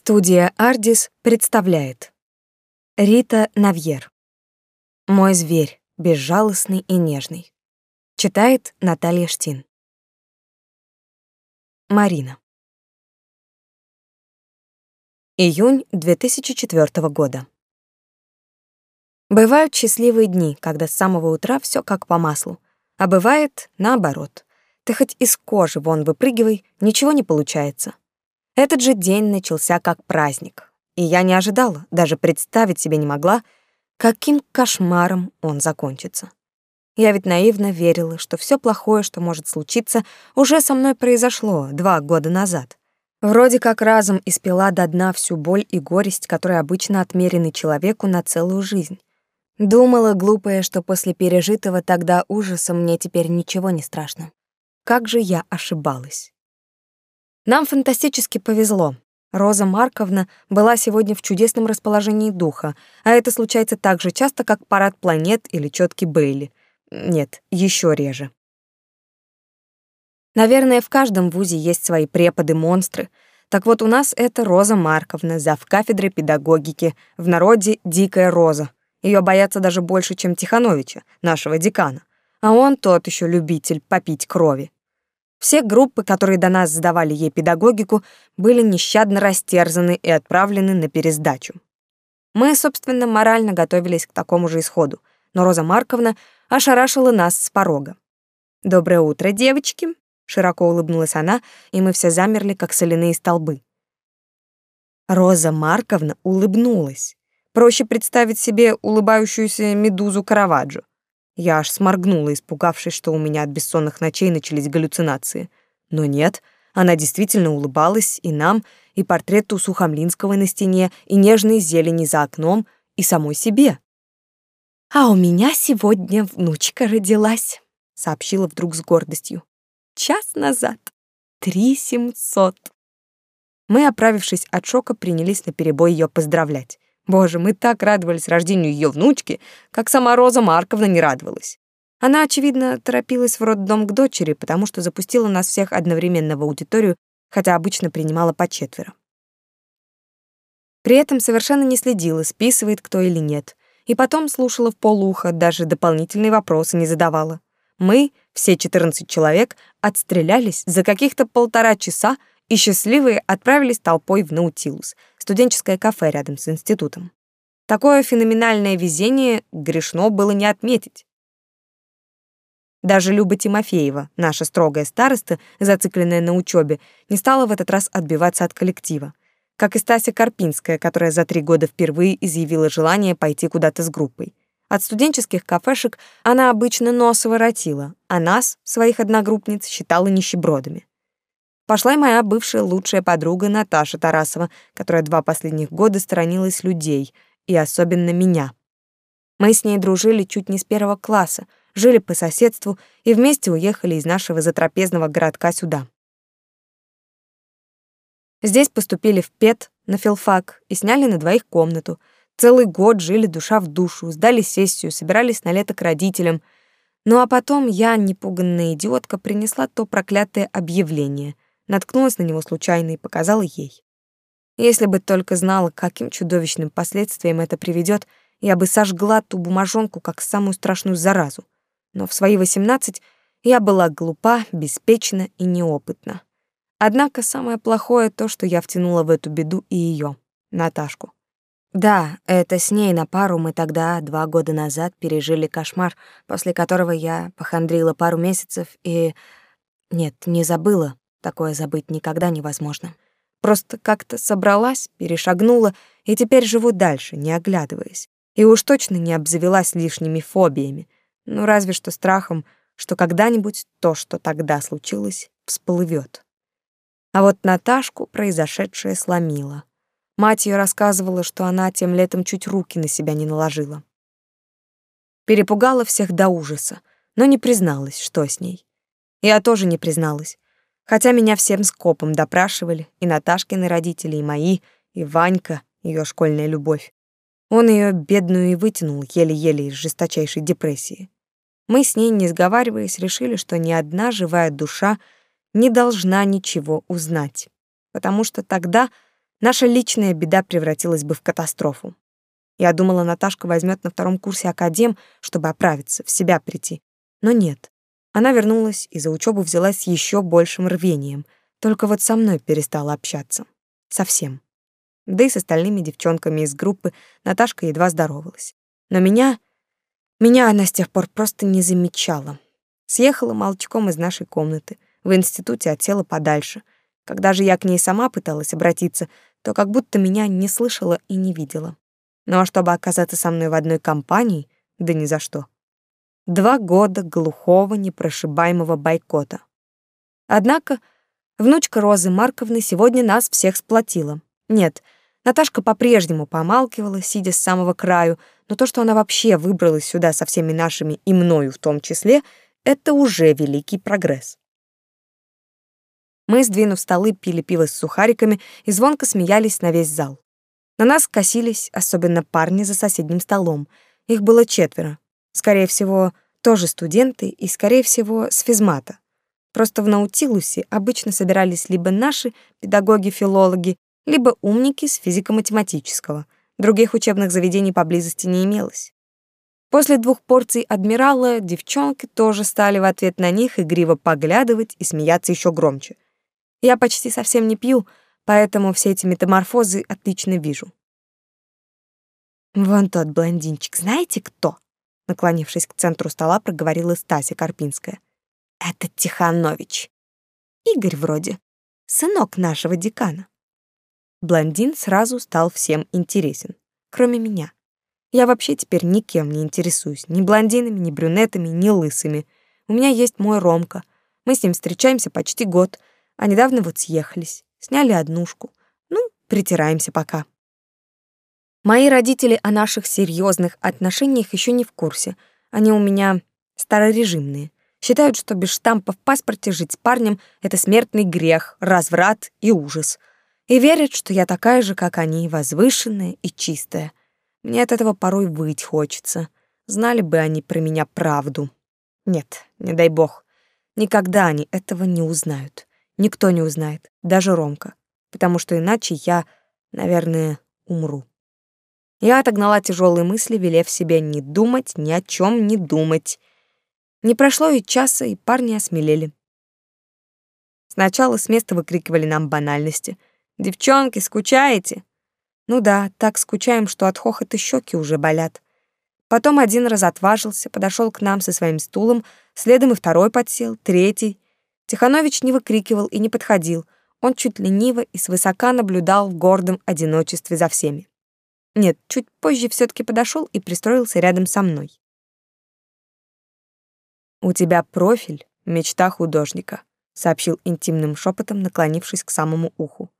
Студия «Ардис» представляет. Рита Навьер. «Мой зверь, безжалостный и нежный» Читает Наталья Штин. Марина. Июнь 2004 года. Бывают счастливые дни, когда с самого утра все как по маслу, а бывает наоборот. Ты хоть из кожи вон выпрыгивай, ничего не получается. Этот же день начался как праздник, и я не ожидала, даже представить себе не могла, каким кошмаром он закончится. Я ведь наивно верила, что все плохое, что может случиться, уже со мной произошло два года назад. Вроде как разом испила до дна всю боль и горесть, которые обычно отмерены человеку на целую жизнь. Думала, глупая, что после пережитого тогда ужаса мне теперь ничего не страшно. Как же я ошибалась. Нам фантастически повезло. Роза Марковна была сегодня в чудесном расположении духа, а это случается так же часто, как парад планет или чётки Бейли. Нет, еще реже. Наверное, в каждом вузе есть свои преподы-монстры. Так вот, у нас это Роза Марковна, зав. кафедры педагогики, в народе «Дикая Роза». Ее боятся даже больше, чем Тихановича, нашего декана. А он тот еще любитель попить крови. Все группы, которые до нас сдавали ей педагогику, были нещадно растерзаны и отправлены на пересдачу. Мы, собственно, морально готовились к такому же исходу, но Роза Марковна ошарашила нас с порога. «Доброе утро, девочки!» — широко улыбнулась она, и мы все замерли, как соляные столбы. Роза Марковна улыбнулась. Проще представить себе улыбающуюся медузу Караваджо. Я аж сморгнула, испугавшись, что у меня от бессонных ночей начались галлюцинации. Но нет, она действительно улыбалась и нам, и портрету Сухомлинского на стене, и нежной зелени за окном, и самой себе. «А у меня сегодня внучка родилась», — сообщила вдруг с гордостью. «Час назад. Три семьсот». Мы, оправившись от шока, принялись наперебой ее поздравлять. Боже, мы так радовались рождению ее внучки, как сама Роза Марковна не радовалась. Она, очевидно, торопилась в роддом к дочери, потому что запустила нас всех одновременно в аудиторию, хотя обычно принимала по четверо. При этом совершенно не следила, списывает кто или нет. И потом слушала в полуха, даже дополнительные вопросы не задавала. Мы, все 14 человек, отстрелялись за каких-то полтора часа и счастливые отправились толпой в Наутилус, студенческое кафе рядом с институтом. Такое феноменальное везение грешно было не отметить. Даже Люба Тимофеева, наша строгая староста, зацикленная на учебе, не стала в этот раз отбиваться от коллектива. Как и Стася Карпинская, которая за три года впервые изъявила желание пойти куда-то с группой. От студенческих кафешек она обычно нос воротила, а нас, своих одногруппниц, считала нищебродами. Пошла и моя бывшая лучшая подруга Наташа Тарасова, которая два последних года сторонилась людей, и особенно меня. Мы с ней дружили чуть не с первого класса, жили по соседству и вместе уехали из нашего затрапезного городка сюда. Здесь поступили в ПЕТ на филфак и сняли на двоих комнату. Целый год жили душа в душу, сдали сессию, собирались на лето к родителям. Ну а потом я, непуганная идиотка, принесла то проклятое объявление — наткнулась на него случайно и показала ей. Если бы только знала, каким чудовищным последствиям это приведет, я бы сожгла ту бумажонку как самую страшную заразу. Но в свои восемнадцать я была глупа, беспечна и неопытна. Однако самое плохое то, что я втянула в эту беду и ее, Наташку. Да, это с ней на пару мы тогда, два года назад, пережили кошмар, после которого я похандрила пару месяцев и... Нет, не забыла, Такое забыть никогда невозможно. Просто как-то собралась, перешагнула и теперь живу дальше, не оглядываясь. И уж точно не обзавелась лишними фобиями. Ну, разве что страхом, что когда-нибудь то, что тогда случилось, всплывет. А вот Наташку произошедшее сломило. Мать ее рассказывала, что она тем летом чуть руки на себя не наложила. Перепугала всех до ужаса, но не призналась, что с ней. Я тоже не призналась. Хотя меня всем скопом допрашивали, и Наташкины родители, и мои, и Ванька, ее школьная любовь. Он ее бедную и вытянул еле-еле из жесточайшей депрессии. Мы с ней, не сговариваясь, решили, что ни одна живая душа не должна ничего узнать, потому что тогда наша личная беда превратилась бы в катастрофу. Я думала, Наташка возьмет на втором курсе академ, чтобы оправиться, в себя прийти. Но нет. Она вернулась и за учебу взялась с еще большим рвением. Только вот со мной перестала общаться. Совсем. Да и с остальными девчонками из группы Наташка едва здоровалась. Но меня... Меня она с тех пор просто не замечала. Съехала молчком из нашей комнаты. В институте отсела подальше. Когда же я к ней сама пыталась обратиться, то как будто меня не слышала и не видела. Ну а чтобы оказаться со мной в одной компании, да ни за что. Два года глухого, непрошибаемого бойкота. Однако внучка Розы Марковны сегодня нас всех сплотила. Нет, Наташка по-прежнему помалкивала, сидя с самого краю, но то, что она вообще выбралась сюда со всеми нашими и мною в том числе, это уже великий прогресс. Мы, сдвинув столы, пили пиво с сухариками и звонко смеялись на весь зал. На нас косились, особенно парни за соседним столом. Их было четверо. Скорее всего, тоже студенты и, скорее всего, с физмата. Просто в Наутилусе обычно собирались либо наши педагоги-филологи, либо умники с физико-математического. Других учебных заведений поблизости не имелось. После двух порций адмирала девчонки тоже стали в ответ на них игриво поглядывать и смеяться еще громче. Я почти совсем не пью, поэтому все эти метаморфозы отлично вижу. «Вон тот блондинчик, знаете кто?» Наклонившись к центру стола, проговорила Стася Карпинская. «Это Тиханович. Игорь вроде, сынок нашего декана». Блондин сразу стал всем интересен, кроме меня. Я вообще теперь никем не интересуюсь, ни блондинами, ни брюнетами, ни лысыми. У меня есть мой Ромка. Мы с ним встречаемся почти год, а недавно вот съехались. Сняли однушку. Ну, притираемся пока. Мои родители о наших серьезных отношениях еще не в курсе. Они у меня старорежимные. Считают, что без штампа в паспорте жить с парнем — это смертный грех, разврат и ужас. И верят, что я такая же, как они, возвышенная и чистая. Мне от этого порой выть хочется. Знали бы они про меня правду. Нет, не дай бог. Никогда они этого не узнают. Никто не узнает, даже Ромка, потому что иначе я, наверное, умру. Я отогнала тяжелые мысли, велев себе не думать, ни о чем не думать. Не прошло и часа, и парни осмелели. Сначала с места выкрикивали нам банальности. «Девчонки, скучаете?» Ну да, так скучаем, что от хохота щеки уже болят. Потом один раз отважился, подошел к нам со своим стулом, следом и второй подсел, третий. Тиханович не выкрикивал и не подходил. Он чуть лениво и свысока наблюдал в гордом одиночестве за всеми. Нет, чуть позже все таки подошел и пристроился рядом со мной. «У тебя профиль — мечта художника», — сообщил интимным шепотом, наклонившись к самому уху.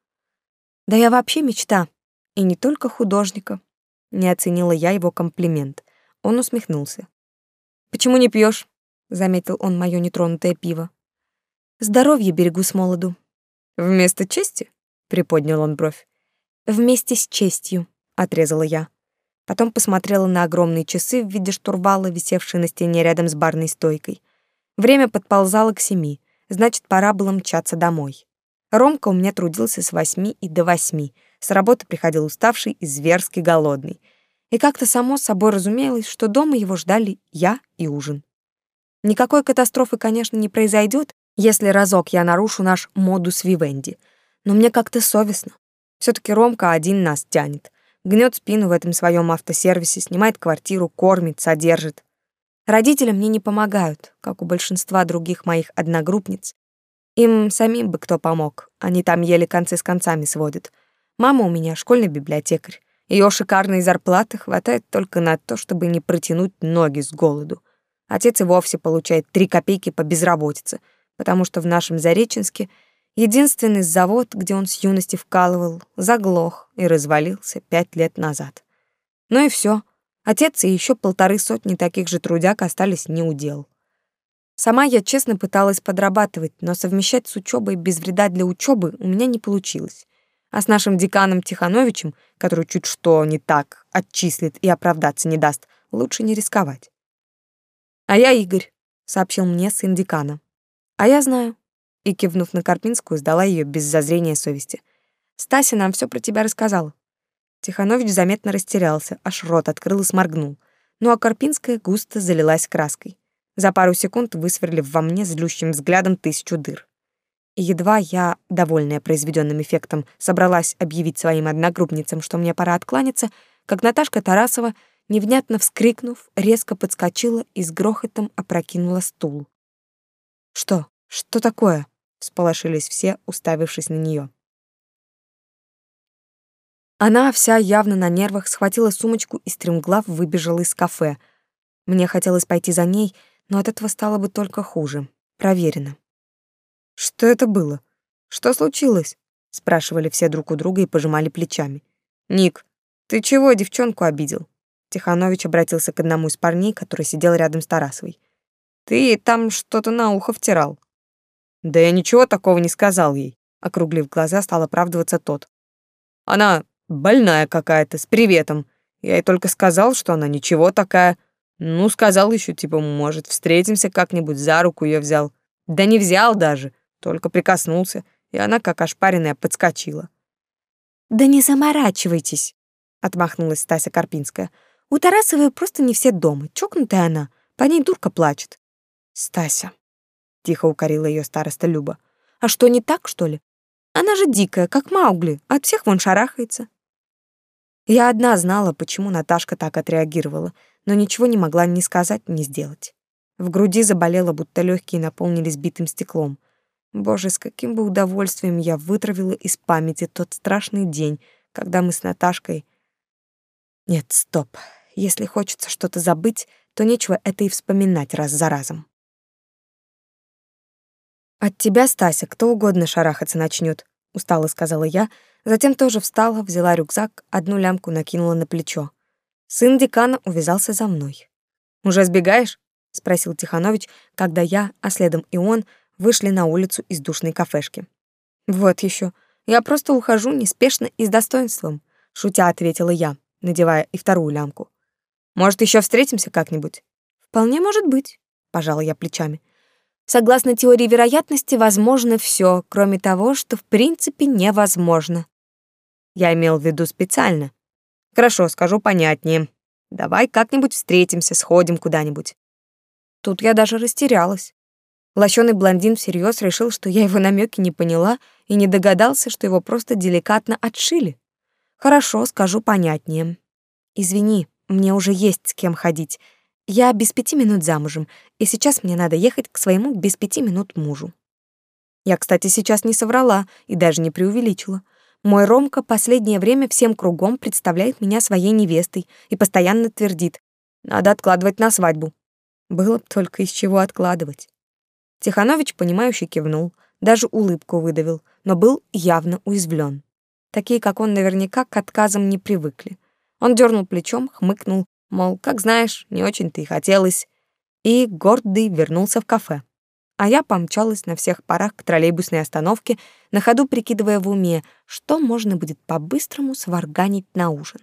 «Да я вообще мечта, и не только художника», — не оценила я его комплимент. Он усмехнулся. «Почему не пьешь? заметил он мое нетронутое пиво. Здоровье берегу с молоду. Вместо чести? Приподнял он бровь. Вместе с честью, отрезала я. Потом посмотрела на огромные часы в виде штурвала, висевшие на стене рядом с барной стойкой. Время подползало к семи, значит, пора было мчаться домой. Ромка у меня трудился с восьми и до восьми, с работы приходил уставший и зверски голодный. И как-то само собой разумелось, что дома его ждали я и ужин. Никакой катастрофы, конечно, не произойдет, если разок я нарушу наш модус вивенди. Но мне как-то совестно. все таки Ромка один нас тянет. Гнет спину в этом своем автосервисе, снимает квартиру, кормит, содержит. Родители мне не помогают, как у большинства других моих одногруппниц. Им самим бы кто помог. Они там еле концы с концами сводят. Мама у меня школьный библиотекарь. Ее шикарной зарплаты хватает только на то, чтобы не протянуть ноги с голоду. Отец и вовсе получает три копейки по безработице — потому что в нашем Зареченске единственный завод, где он с юности вкалывал, заглох и развалился пять лет назад. Ну и все. Отец и еще полторы сотни таких же трудяг остались не у дел. Сама я честно пыталась подрабатывать, но совмещать с учебой без вреда для учебы у меня не получилось. А с нашим деканом Тихановичем, который чуть что не так отчислит и оправдаться не даст, лучше не рисковать. «А я Игорь», — сообщил мне сын декана. А я знаю. И, кивнув на Карпинскую, сдала ее без зазрения совести. Стася нам все про тебя рассказала. Тиханович заметно растерялся, аж рот открыл и сморгнул. Ну а Карпинская густо залилась краской. За пару секунд высверлив во мне злющим взглядом тысячу дыр. И едва я, довольная произведенным эффектом, собралась объявить своим одногруппницам, что мне пора откланяться, как Наташка Тарасова, невнятно вскрикнув, резко подскочила и с грохотом опрокинула стул. «Что? Что такое?» — всполошились все, уставившись на нее. Она вся явно на нервах схватила сумочку и стремглав выбежала из кафе. Мне хотелось пойти за ней, но от этого стало бы только хуже. Проверено. Что это было? Что случилось? спрашивали все друг у друга и пожимали плечами. Ник, ты чего девчонку обидел? Тиханович обратился к одному из парней, который сидел рядом с Тарасовой. Ты там что-то на ухо втирал. Да я ничего такого не сказал ей, округлив глаза, стал оправдываться тот. Она больная какая-то, с приветом. Я ей только сказал, что она ничего такая. Ну, сказал еще, типа, может, встретимся как-нибудь, за руку ее взял. Да не взял даже. Только прикоснулся, и она, как ошпаренная, подскочила. «Да не заморачивайтесь», — отмахнулась Стася Карпинская. «У Тарасовой просто не все дома. Чокнутая она. По ней дурка плачет». «Стася», — тихо укорила ее староста Люба. «А что, не так, что ли? Она же дикая, как Маугли, от всех вон шарахается». Я одна знала, почему Наташка так отреагировала, но ничего не могла ни сказать, ни сделать. В груди заболело, будто легкие наполнились битым стеклом. Боже, с каким бы удовольствием я вытравила из памяти тот страшный день, когда мы с Наташкой... Нет, стоп. Если хочется что-то забыть, то нечего это и вспоминать раз за разом. От тебя, Стася, кто угодно шарахаться начнет, устало сказала я, затем тоже встала, взяла рюкзак, одну лямку накинула на плечо. Сын декана увязался за мной. Уже сбегаешь? спросил Тиханович, когда я, а следом и он, вышли на улицу из душной кафешки. Вот еще. Я просто ухожу неспешно и с достоинством, шутя ответила я, надевая и вторую лямку. Может, еще встретимся как-нибудь? Вполне может быть, пожала я плечами. Согласно теории вероятности, возможно все, кроме того, что в принципе невозможно. Я имел в виду специально. Хорошо, скажу понятнее. Давай как-нибудь встретимся, сходим куда-нибудь. Тут я даже растерялась. Лощеный блондин всерьез решил, что я его намеки не поняла и не догадался, что его просто деликатно отшили. Хорошо, скажу понятнее. Извини, мне уже есть с кем ходить. Я без пяти минут замужем, и сейчас мне надо ехать к своему без пяти минут мужу. Я, кстати, сейчас не соврала и даже не преувеличила. Мой Ромка последнее время всем кругом представляет меня своей невестой и постоянно твердит: "Надо откладывать на свадьбу". Было бы только из чего откладывать. Тиханович, понимающе кивнул, даже улыбку выдавил, но был явно уязвлен. Такие, как он, наверняка к отказам не привыкли. Он дернул плечом, хмыкнул, мол, как знаешь, не очень-то и хотелось, и гордый вернулся в кафе. А я помчалась на всех парах к троллейбусной остановке, на ходу прикидывая в уме, что можно будет по-быстрому сварганить на ужин.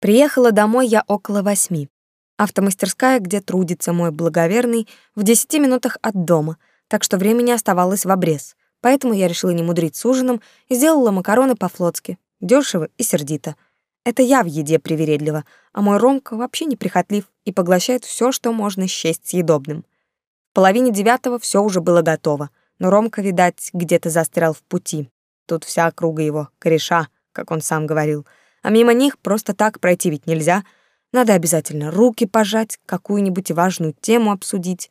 Приехала домой я около восьми. Автомастерская, где трудится мой благоверный, в десяти минутах от дома, так что времени оставалось в обрез. Поэтому я решила не мудрить с ужином и сделала макароны по-флотски, дешево и сердито. Это я в еде привередлива, а мой Ромка вообще неприхотлив и поглощает все, что можно счесть съедобным. В половине девятого все уже было готово, но Ромка, видать, где-то застрял в пути. Тут вся округа его, кореша, как он сам говорил. А мимо них просто так пройти ведь нельзя — надо обязательно руки пожать, какую-нибудь важную тему обсудить.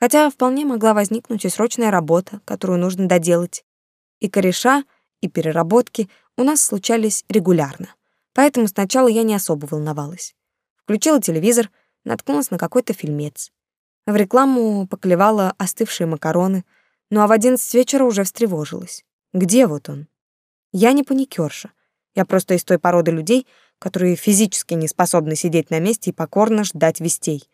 Хотя вполне могла возникнуть и срочная работа, которую нужно доделать. И кореша, и переработки у нас случались регулярно. Поэтому сначала я не особо волновалась. Включила телевизор, наткнулась на какой-то фильмец. В рекламу поклевала остывшие макароны, ну а в одиннадцать вечера уже встревожилась. Где вот он? Я не паникерша. Я просто из той породы людей, которые физически не способны сидеть на месте и покорно ждать вестей.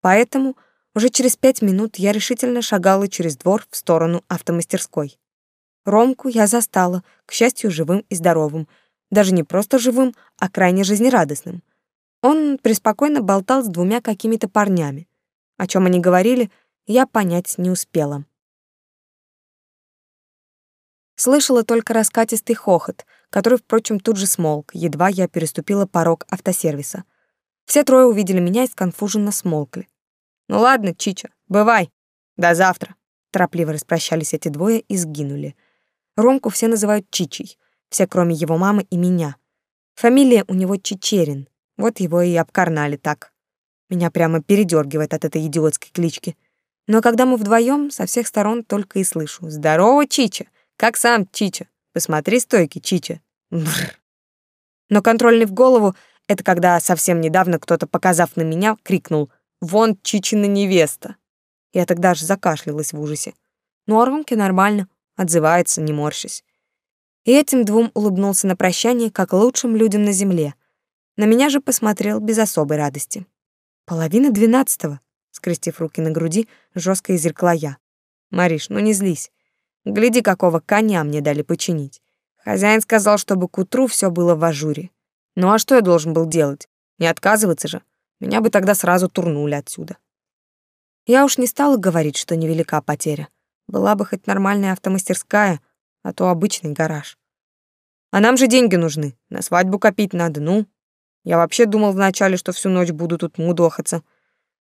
Поэтому уже через пять минут я решительно шагала через двор в сторону автомастерской. Ромку я застала, к счастью, живым и здоровым. Даже не просто живым, а крайне жизнерадостным. Он преспокойно болтал с двумя какими-то парнями. О чем они говорили, я понять не успела. Слышала только раскатистый хохот, который, впрочем, тут же смолк, едва я переступила порог автосервиса. Все трое увидели меня и сконфуженно смолкли. «Ну ладно, Чича, бывай. До завтра». Торопливо распрощались эти двое и сгинули. Ромку все называют Чичей, все кроме его мамы и меня. Фамилия у него Чичерин, вот его и обкарнали так. Меня прямо передергивает от этой идиотской клички. Но когда мы вдвоем, со всех сторон только и слышу «Здорово, Чича! Как сам, Чича? Посмотри стойки, Чича!» Бррр. Но контрольный в голову — это когда совсем недавно кто-то, показав на меня, крикнул «Вон Чичина невеста!» Я тогда аж закашлялась в ужасе. Ну, а Ромке нормально, отзывается, не морщась. И этим двум улыбнулся на прощание, как лучшим людям на земле. На меня же посмотрел без особой радости. «Половина двенадцатого», — скрестив руки на груди, жестко изрекла я. «Мариш, ну не злись. Гляди, какого коня мне дали починить. Хозяин сказал, чтобы к утру все было в ажуре. Ну а что я должен был делать? Не отказываться же. Меня бы тогда сразу турнули отсюда. Я уж не стала говорить, что невелика потеря. Была бы хоть нормальная автомастерская, а то обычный гараж. А нам же деньги нужны, на свадьбу копить надо, ну. Я вообще думал вначале, что всю ночь буду тут мудохаться.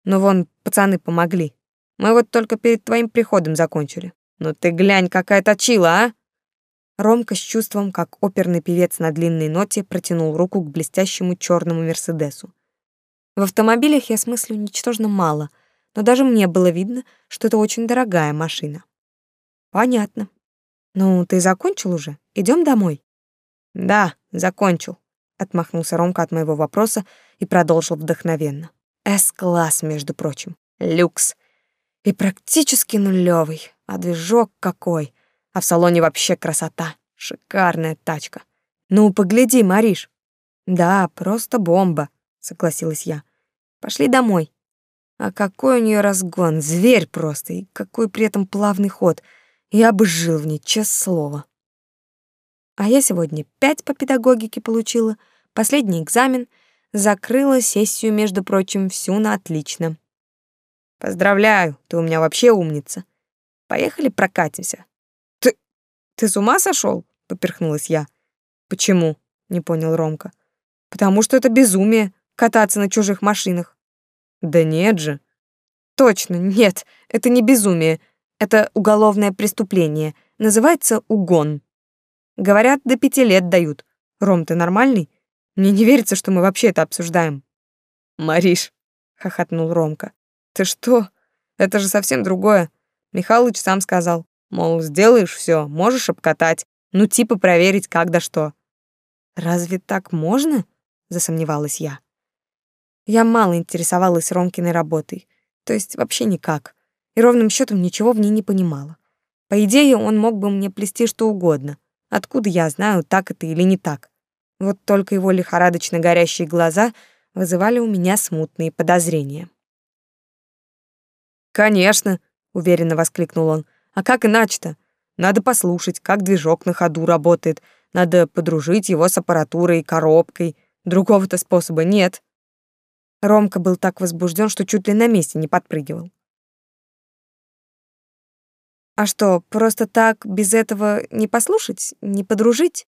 Но вон, пацаны помогли. Мы вот только перед твоим приходом закончили. Ну ты глянь, какая точила, а! Ромка с чувством, как оперный певец на длинной ноте, протянул руку к блестящему черному Мерседесу. В автомобилях я смыслю ничтожно мало — но даже мне было видно, что это очень дорогая машина. Понятно. Ну, ты закончил уже? Идем домой? Да, закончил, отмахнулся Ромка от моего вопроса и продолжил вдохновенно. С-класс, между прочим. Люкс. И практически нулевый, а движок какой. А в салоне вообще красота. Шикарная тачка. Ну, погляди, Мариш. Да, просто бомба, согласилась я. Пошли домой. А какой у нее разгон, зверь просто, и какой при этом плавный ход. Я бы жил в ней, честное слово. А я сегодня пять по педагогике получила, последний экзамен, закрыла сессию, между прочим, всю на отлично. Поздравляю, ты у меня вообще умница. Поехали прокатимся. Ты ты с ума сошел? поперхнулась я. Почему? не понял Ромка. Потому что это безумие кататься на чужих машинах. Да нет же. Точно, нет, это не безумие. Это уголовное преступление. Называется угон. Говорят, до пяти лет дают. Ром, ты нормальный? Мне не верится, что мы вообще это обсуждаем. Мариш, хохотнул Ромка. Ты что? Это же совсем другое. Михалыч сам сказал, мол, сделаешь все, можешь обкатать, ну типа проверить как да что. Разве так можно? засомневалась я. Я мало интересовалась Ромкиной работой, то есть вообще никак, и ровным счетом ничего в ней не понимала. По идее, он мог бы мне плести что угодно. Откуда я знаю, так это или не так? Вот только его лихорадочно горящие глаза вызывали у меня смутные подозрения. «Конечно», — уверенно воскликнул он. «А как иначе-то? Надо послушать, как движок на ходу работает. Надо подружить его с аппаратурой коробкой. Другого-то способа нет». Ромка был так возбужден, что чуть ли на месте не подпрыгивал. А что, просто так без этого не послушать, не подружить?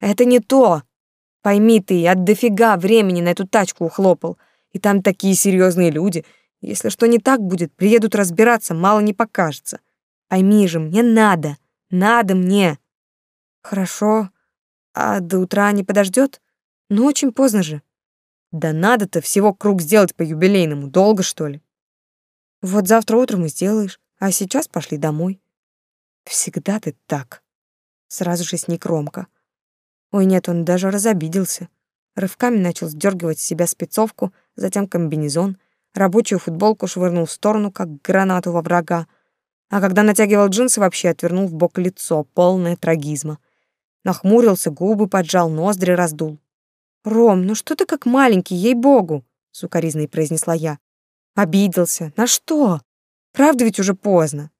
Это не то. Пойми ты, от дофига времени на эту тачку ухлопал. И там такие серьезные люди. Если что не так будет, приедут разбираться, мало не покажется. Пойми же, мне надо. Надо мне. Хорошо. А до утра не подождет? Ну, очень поздно же. Да надо-то всего круг сделать по юбилейному, долго что ли? Вот завтра утром и сделаешь, а сейчас пошли домой. Всегда ты так. Сразу же сник Ромка. Ой, нет, он даже разобиделся. Рывками начал сдергивать с себя спецовку, затем комбинезон, рабочую футболку швырнул в сторону, как гранату во врага. А когда натягивал джинсы, вообще отвернул в бок лицо, полное трагизма. Нахмурился, губы поджал, ноздри раздул. «Ром, ну что ты как маленький, ей-богу!» — сукоризной произнесла я. «Обиделся. На что? Правда ведь уже поздно».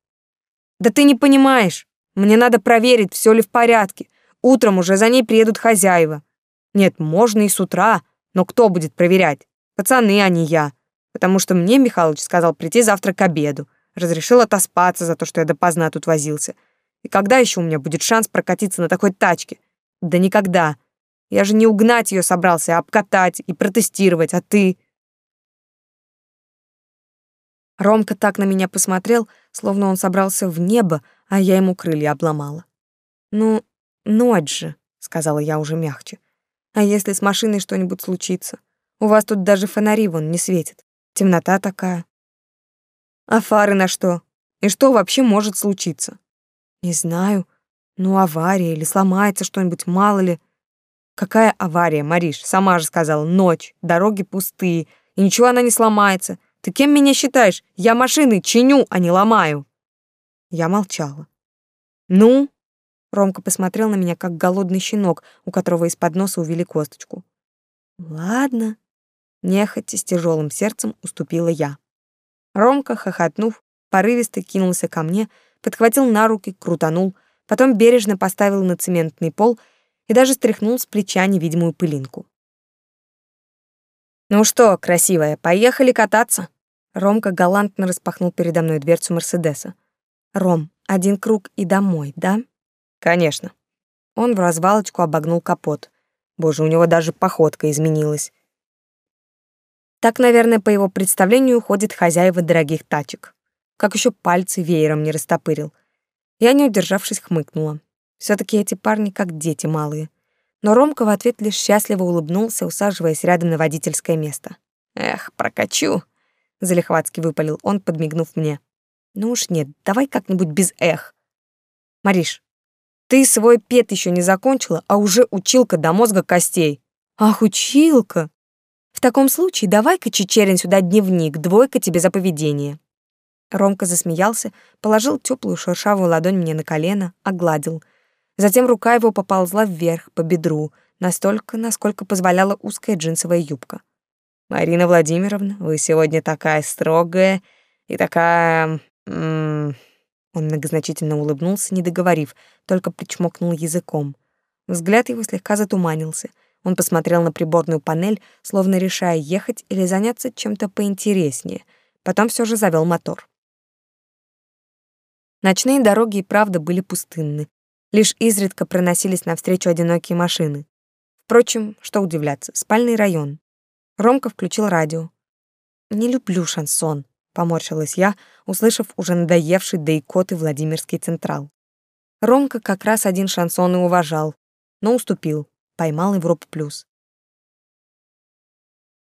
«Да ты не понимаешь. Мне надо проверить, все ли в порядке. Утром уже за ней приедут хозяева. Нет, можно и с утра, но кто будет проверять? Пацаны, а не я. Потому что мне Михалыч сказал прийти завтра к обеду. Разрешил отоспаться за то, что я допоздна тут возился. И когда еще у меня будет шанс прокатиться на такой тачке? Да никогда. Я же не угнать ее собрался, а обкатать и протестировать, а ты... Ромка так на меня посмотрел, словно он собрался в небо, а я ему крылья обломала. «Ну, ночь же», — сказала я уже мягче. «А если с машиной что-нибудь случится? У вас тут даже фонари вон не светят. Темнота такая». «А фары на что? И что вообще может случиться?» «Не знаю. Ну, авария или сломается что-нибудь, мало ли». «Какая авария, Мариш? Сама же сказала, ночь, дороги пустые, и ничего она не сломается. Ты кем меня считаешь? Я машины чиню, а не ломаю. Я молчала. Ну? Ромка посмотрел на меня, как голодный щенок, у которого из-под носа увели косточку. Ладно. Нехотя с тяжелым сердцем уступила я. Ромка, хохотнув, порывисто кинулся ко мне, подхватил на руки, крутанул, потом бережно поставил на цементный пол и даже стряхнул с плеча невидимую пылинку. «Ну что, красивая, поехали кататься?» Ромка галантно распахнул передо мной дверцу Мерседеса. «Ром, один круг и домой, да?» «Конечно». Он в развалочку обогнул капот. Боже, у него даже походка изменилась. Так, наверное, по его представлению ходит хозяева дорогих тачек. Как еще пальцы веером не растопырил. Я, не удержавшись, хмыкнула. все таки эти парни как дети малые. Но Ромка в ответ лишь счастливо улыбнулся, усаживаясь рядом на водительское место. «Эх, прокачу!» Залихватски выпалил он, подмигнув мне. Ну уж нет, давай как-нибудь без эх. Мариш, ты свой пет еще не закончила, а уже училка до мозга костей. Ах, училка. В таком случае давай-ка, Чечерин, сюда дневник, двойка тебе за поведение. Ромка засмеялся, положил теплую шершавую ладонь мне на колено, огладил. Затем рука его поползла вверх, по бедру, настолько, насколько позволяла узкая джинсовая юбка. Марина Владимировна, вы сегодня такая строгая и такая... М -м Он многозначительно улыбнулся, не договорив, только причмокнул языком. Взгляд его слегка затуманился. Он посмотрел на приборную панель, словно решая, ехать или заняться чем-то поинтереснее. Потом все же завел мотор. Ночные дороги и правда были пустынны. Лишь изредка проносились навстречу одинокие машины. Впрочем, что удивляться, спальный район. Ромка включил радио. «Не люблю шансон», — поморщилась я, услышав уже надоевший да икоты Владимирский Централ. Ромка как раз один шансон и уважал, но уступил, поймал Европу плюс.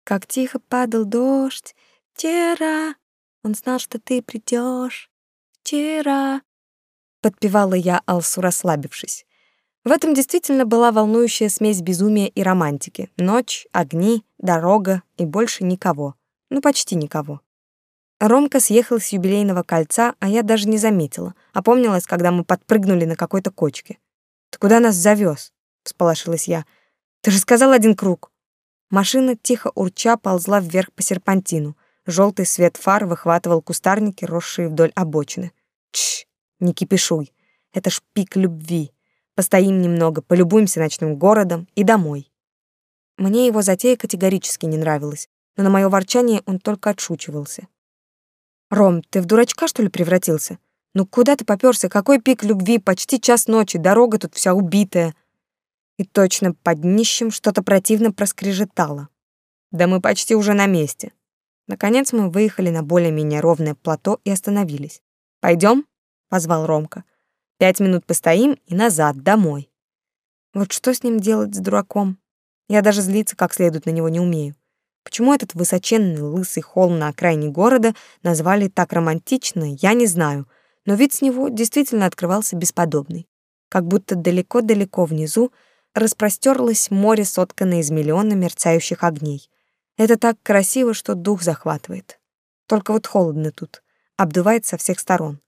Как тихо падал дождь вчера, он знал, что ты придешь вчера. Подпевала я Алсу, расслабившись. В этом действительно была волнующая смесь безумия и романтики. Ночь, огни, дорога и больше никого. Ну, почти никого. Ромка съехал с юбилейного кольца, а я даже не заметила. Опомнилась, когда мы подпрыгнули на какой-то кочке. «Ты куда нас завез? всполошилась я. «Ты же сказал один круг». Машина, тихо урча, ползла вверх по серпантину. Желтый свет фар выхватывал кустарники, росшие вдоль обочины. Чш, не кипишуй. Это ж пик любви. Постоим немного, полюбуемся ночным городом и домой. Мне его затея категорически не нравилась, но на мое ворчание он только отшучивался. «Ром, ты в дурачка, что ли, превратился? Ну куда ты попёрся? Какой пик любви? Почти час ночи, дорога тут вся убитая». И точно под днищем что-то противно проскрежетало. Да мы почти уже на месте. Наконец мы выехали на более-менее ровное плато и остановились. Пойдем? позвал Ромка. Пять минут постоим и назад, домой. Вот что с ним делать с дураком? Я даже злиться как следует на него не умею. Почему этот высоченный лысый холм на окраине города назвали так романтично, я не знаю, но вид с него действительно открывался бесподобный. Как будто далеко-далеко внизу распростерлось море, сотканное из миллиона мерцающих огней. Это так красиво, что дух захватывает. Только вот холодно тут, обдувает со всех сторон.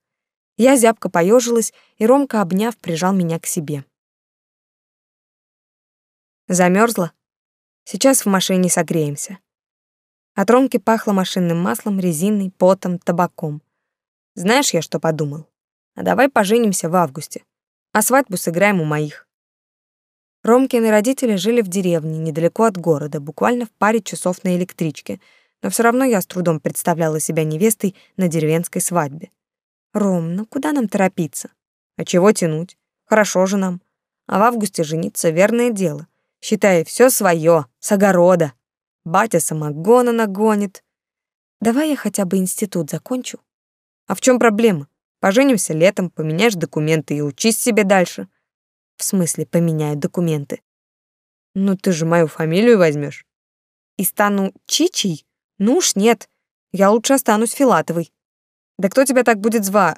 Я зябко поежилась, и Ромка, обняв, прижал меня к себе. Замерзла? Сейчас в машине согреемся. От Ромки пахло машинным маслом, резиной, потом, табаком. Знаешь, я что подумал? А давай поженимся в августе, а свадьбу сыграем у моих. Ромкины родители жили в деревне, недалеко от города, буквально в паре часов на электричке, но все равно я с трудом представляла себя невестой на деревенской свадьбе. Ром, ну куда нам торопиться? А чего тянуть? Хорошо же нам. А в августе жениться — верное дело. Считай, все свое, с огорода. Батя самогона нагонит. Давай я хотя бы институт закончу. А в чем проблема? Поженимся летом, поменяешь документы и учись себе дальше. В смысле, поменяю документы? Ну ты же мою фамилию возьмешь. И стану Чичей? Ну уж нет. Я лучше останусь Филатовой. Да кто тебя так будет звать?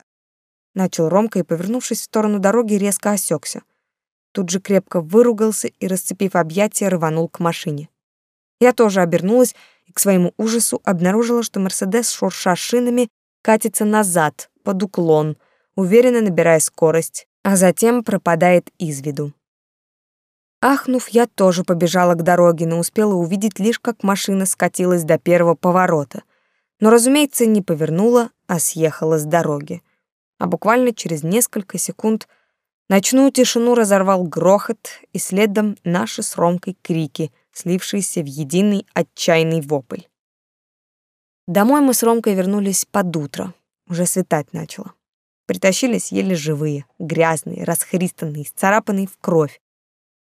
Начал Ромка и, повернувшись в сторону дороги, резко осекся. Тут же крепко выругался и, расцепив объятия, рванул к машине. Я тоже обернулась и к своему ужасу обнаружила, что Мерседес, шурша шинами, катится назад, под уклон, уверенно набирая скорость, а затем пропадает из виду. Ахнув, я тоже побежала к дороге, но успела увидеть лишь, как машина скатилась до первого поворота. Но, разумеется, не повернула, а съехала с дороги. А буквально через несколько секунд ночную тишину разорвал грохот и следом наши с Ромкой крики, слившиеся в единый отчаянный вопль. Домой мы с Ромкой вернулись под утро. Уже светать начало. Притащились еле живые, грязные, расхристанные, царапанные в кровь.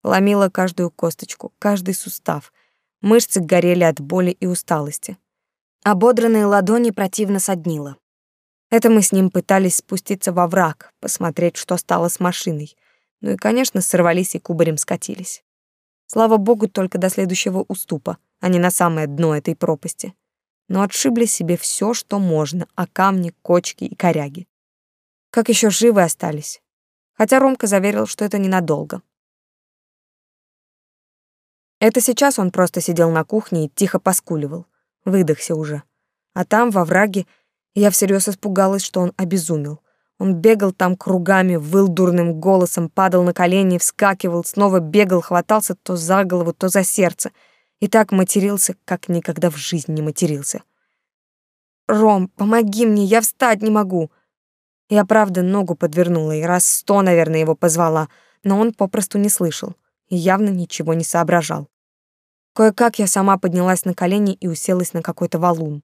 Ломила каждую косточку, каждый сустав. Мышцы горели от боли и усталости. Ободранные ладони противно соднило. Это мы с ним пытались спуститься во враг, посмотреть, что стало с машиной. Ну и, конечно, сорвались и кубарем скатились. Слава богу, только до следующего уступа, а не на самое дно этой пропасти. Но отшибли себе все, что можно, а камни, кочки и коряги. Как еще живы остались. Хотя Ромка заверил, что это ненадолго. Это сейчас он просто сидел на кухне и тихо поскуливал. Выдохся уже. А там, во враге, я всерьез испугалась, что он обезумел. Он бегал там кругами, выл дурным голосом, падал на колени, вскакивал, снова бегал, хватался то за голову, то за сердце. И так матерился, как никогда в жизни не матерился. «Ром, помоги мне, я встать не могу!» Я, правда, ногу подвернула и раз сто, наверное, его позвала, но он попросту не слышал и явно ничего не соображал. Кое-как я сама поднялась на колени и уселась на какой-то валун.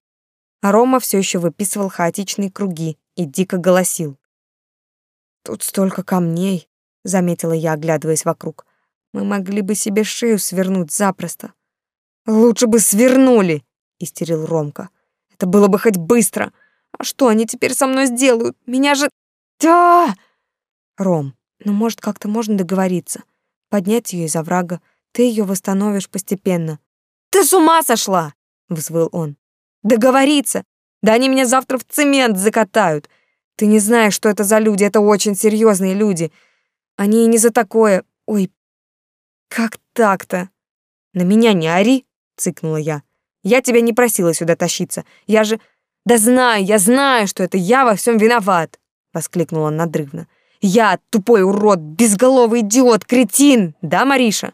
А Рома все еще выписывал хаотичные круги и дико голосил. «Тут столько камней», — заметила я, оглядываясь вокруг. «Мы могли бы себе шею свернуть запросто». «Лучше бы свернули», — истерил Ромка. «Это было бы хоть быстро. А что они теперь со мной сделают? Меня же... Да!» «Ром, ну, может, как-то можно договориться? Поднять ее из оврага, ты ее восстановишь постепенно. Ты с ума сошла, взвыл он. Договориться? Да они меня завтра в цемент закатают. Ты не знаешь, что это за люди, это очень серьезные люди. Они и не за такое. Ой, как так-то? На меня не ори, цыкнула я. Я тебя не просила сюда тащиться. Я же Да знаю, я знаю, что это я во всем виноват, воскликнул он надрывно. Я тупой урод, безголовый идиот, кретин, да, Мариша?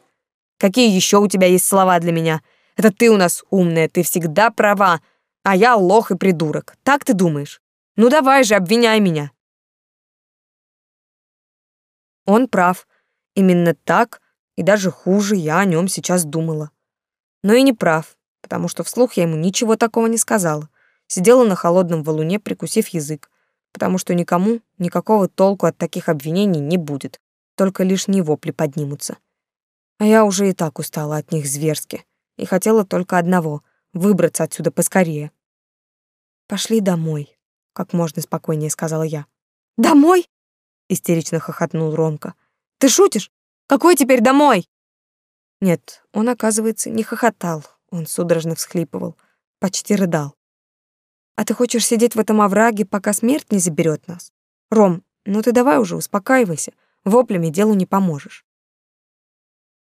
Какие еще у тебя есть слова для меня? Это ты у нас умная, ты всегда права, а я лох и придурок. Так ты думаешь? Ну давай же, обвиняй меня. Он прав. Именно так, и даже хуже я о нем сейчас думала. Но и не прав, потому что вслух я ему ничего такого не сказала. Сидела на холодном валуне, прикусив язык, потому что никому никакого толку от таких обвинений не будет, только лишние вопли поднимутся. А я уже и так устала от них зверски и хотела только одного — выбраться отсюда поскорее. «Пошли домой», — как можно спокойнее сказала я. «Домой?» — истерично хохотнул Ромка. «Ты шутишь? Какой теперь домой?» Нет, он, оказывается, не хохотал, он судорожно всхлипывал, почти рыдал. «А ты хочешь сидеть в этом овраге, пока смерть не заберет нас? Ром, ну ты давай уже успокаивайся, воплями делу не поможешь».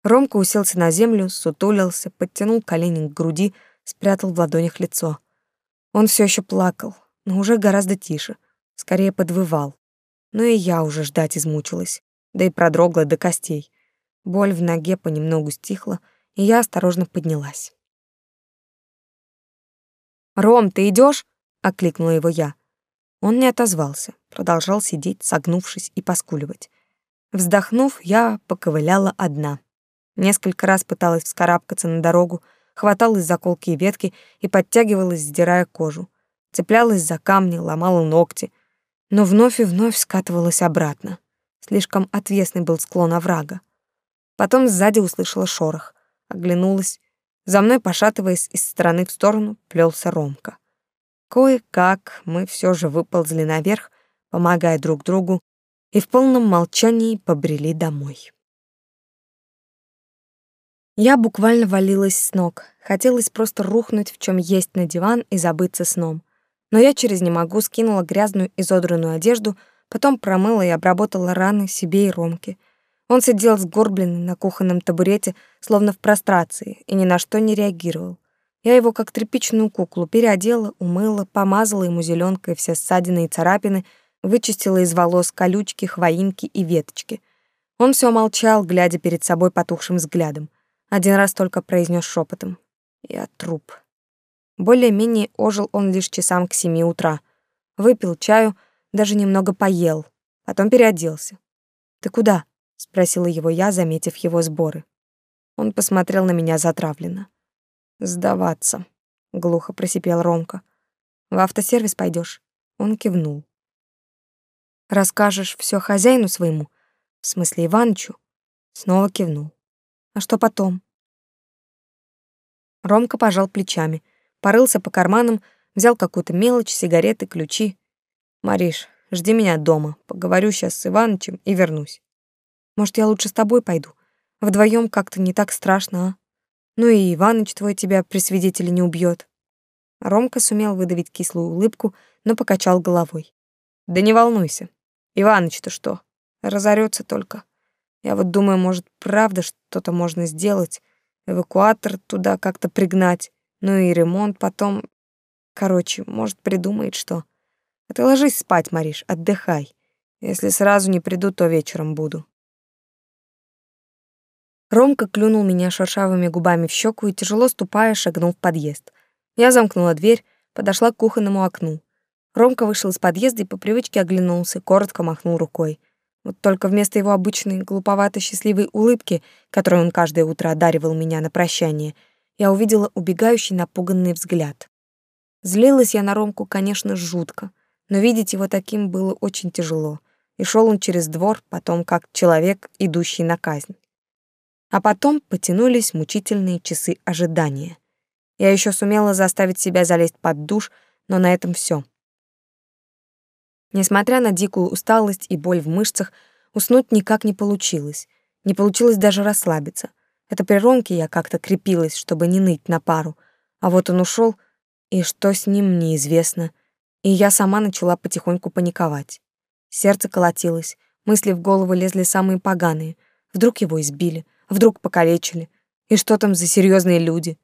Ромка уселся на землю, сутулился, подтянул колени к груди, спрятал в ладонях лицо. Он все еще плакал, но уже гораздо тише, скорее подвывал. Но и я уже ждать измучилась, да и продрогла до костей. Боль в ноге понемногу стихла, и я осторожно поднялась. «Ром, ты идешь? окликнула его я. Он не отозвался, продолжал сидеть, согнувшись и поскуливать. Вздохнув, я поковыляла одна. Несколько раз пыталась вскарабкаться на дорогу, хваталась за колки и ветки и подтягивалась, сдирая кожу. Цеплялась за камни, ломала ногти, но вновь и вновь скатывалась обратно. Слишком отвесный был склон оврага. Потом сзади услышала шорох. Оглянулась. За мной, пошатываясь из стороны в сторону, плелся Ромка. Кое-как мы все же выползли наверх, помогая друг другу, и в полном молчании побрели домой. Я буквально валилась с ног. Хотелось просто рухнуть в чем есть на диван и забыться сном. Но я через «не могу» скинула грязную изодранную одежду, потом промыла и обработала раны себе и Ромке. Он сидел сгорбленный на кухонном табурете, словно в прострации, и ни на что не реагировал. Я его как тряпичную куклу переодела, умыла, помазала ему зеленкой все ссадины и царапины, вычистила из волос колючки, хвоинки и веточки. Он все молчал, глядя перед собой потухшим взглядом. Один раз только произнес шепотом: "Я труп". Более-менее ожил он лишь часам к семи утра. Выпил чаю, даже немного поел, потом переоделся. "Ты куда?" спросила его я, заметив его сборы. Он посмотрел на меня затравленно. Сдаваться, глухо просипел Ромка. В автосервис пойдешь? Он кивнул. Расскажешь все хозяину своему, в смысле Иванычу? Снова кивнул. А что потом? Ромка пожал плечами порылся по карманам, взял какую-то мелочь, сигареты, ключи. «Мариш, жди меня дома. Поговорю сейчас с Иванычем и вернусь. Может, я лучше с тобой пойду? Вдвоем как-то не так страшно, а? Ну и Иваныч твой тебя при свидетеле не убьет. Ромка сумел выдавить кислую улыбку, но покачал головой. «Да не волнуйся. Иваныч-то что? Разорется только. Я вот думаю, может, правда что-то можно сделать, эвакуатор туда как-то пригнать. Ну и ремонт потом... Короче, может, придумает что. А ты ложись спать, Мариш, отдыхай. Если сразу не приду, то вечером буду. Ромка клюнул меня шершавыми губами в щеку и, тяжело ступая, шагнул в подъезд. Я замкнула дверь, подошла к кухонному окну. Ромка вышел из подъезда и по привычке оглянулся, коротко махнул рукой. Вот только вместо его обычной глуповато-счастливой улыбки, которой он каждое утро одаривал меня на прощание — я увидела убегающий напуганный взгляд. Злилась я на Ромку, конечно, жутко, но видеть его таким было очень тяжело, и шел он через двор, потом как человек, идущий на казнь. А потом потянулись мучительные часы ожидания. Я еще сумела заставить себя залезть под душ, но на этом все. Несмотря на дикую усталость и боль в мышцах, уснуть никак не получилось. Не получилось даже расслабиться — это при Ромке я как-то крепилась, чтобы не ныть на пару. А вот он ушел, и что с ним, неизвестно. И я сама начала потихоньку паниковать. Сердце колотилось, мысли в голову лезли самые поганые. Вдруг его избили, вдруг покалечили. И что там за серьезные люди?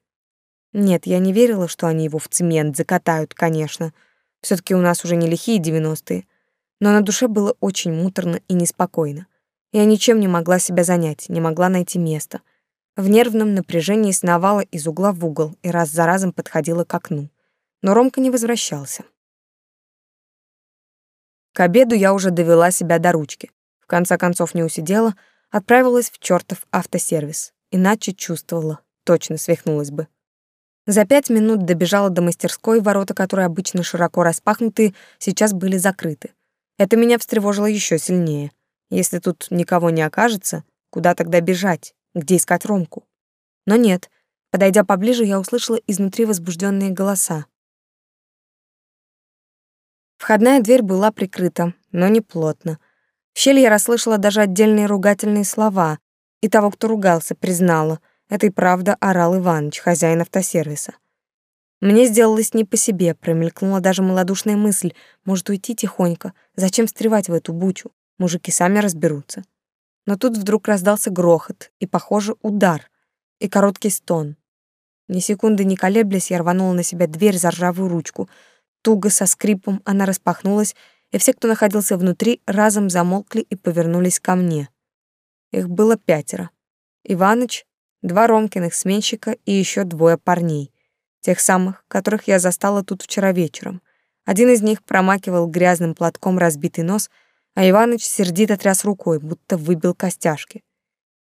Нет, я не верила, что они его в цемент закатают, конечно. Все таки у нас уже не лихие девяностые. Но на душе было очень муторно и неспокойно. Я ничем не могла себя занять, не могла найти места — в нервном напряжении сновала из угла в угол и раз за разом подходила к окну. Но Ромка не возвращался. К обеду я уже довела себя до ручки. В конце концов не усидела, отправилась в чертов автосервис. Иначе чувствовала, точно свихнулась бы. За пять минут добежала до мастерской, ворота которой обычно широко распахнутые, сейчас были закрыты. Это меня встревожило еще сильнее. Если тут никого не окажется, куда тогда бежать? где искать Ромку. Но нет, подойдя поближе, я услышала изнутри возбужденные голоса. Входная дверь была прикрыта, но не плотно. В щель я расслышала даже отдельные ругательные слова, и того, кто ругался, признала. Это и правда орал Иваныч, хозяин автосервиса. Мне сделалось не по себе, промелькнула даже малодушная мысль, может уйти тихонько, зачем встревать в эту бучу, мужики сами разберутся но тут вдруг раздался грохот и, похоже, удар и короткий стон. Ни секунды не колеблясь, я рванула на себя дверь за ржавую ручку. Туго со скрипом она распахнулась, и все, кто находился внутри, разом замолкли и повернулись ко мне. Их было пятеро. Иваныч, два Ромкиных сменщика и еще двое парней, тех самых, которых я застала тут вчера вечером. Один из них промакивал грязным платком разбитый нос — а Иваныч сердито тряс рукой, будто выбил костяшки.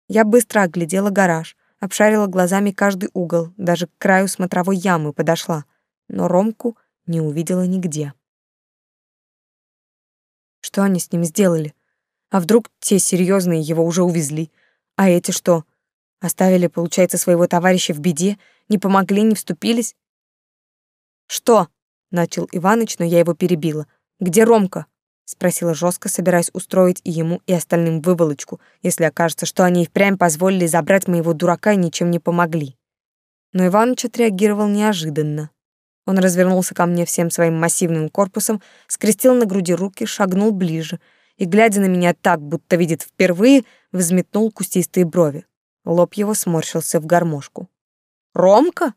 Я быстро оглядела гараж, обшарила глазами каждый угол, даже к краю смотровой ямы подошла, но Ромку не увидела нигде. Что они с ним сделали? А вдруг те серьезные его уже увезли? А эти что? Оставили, получается, своего товарища в беде? Не помогли, не вступились? «Что?» — начал Иваныч, но я его перебила. «Где Ромка?» — спросила жестко, собираясь устроить и ему, и остальным выволочку, если окажется, что они и впрямь позволили забрать моего дурака и ничем не помогли. Но Иваныч отреагировал неожиданно. Он развернулся ко мне всем своим массивным корпусом, скрестил на груди руки, шагнул ближе и, глядя на меня так, будто видит впервые, взметнул кустистые брови. Лоб его сморщился в гармошку. «Ромка?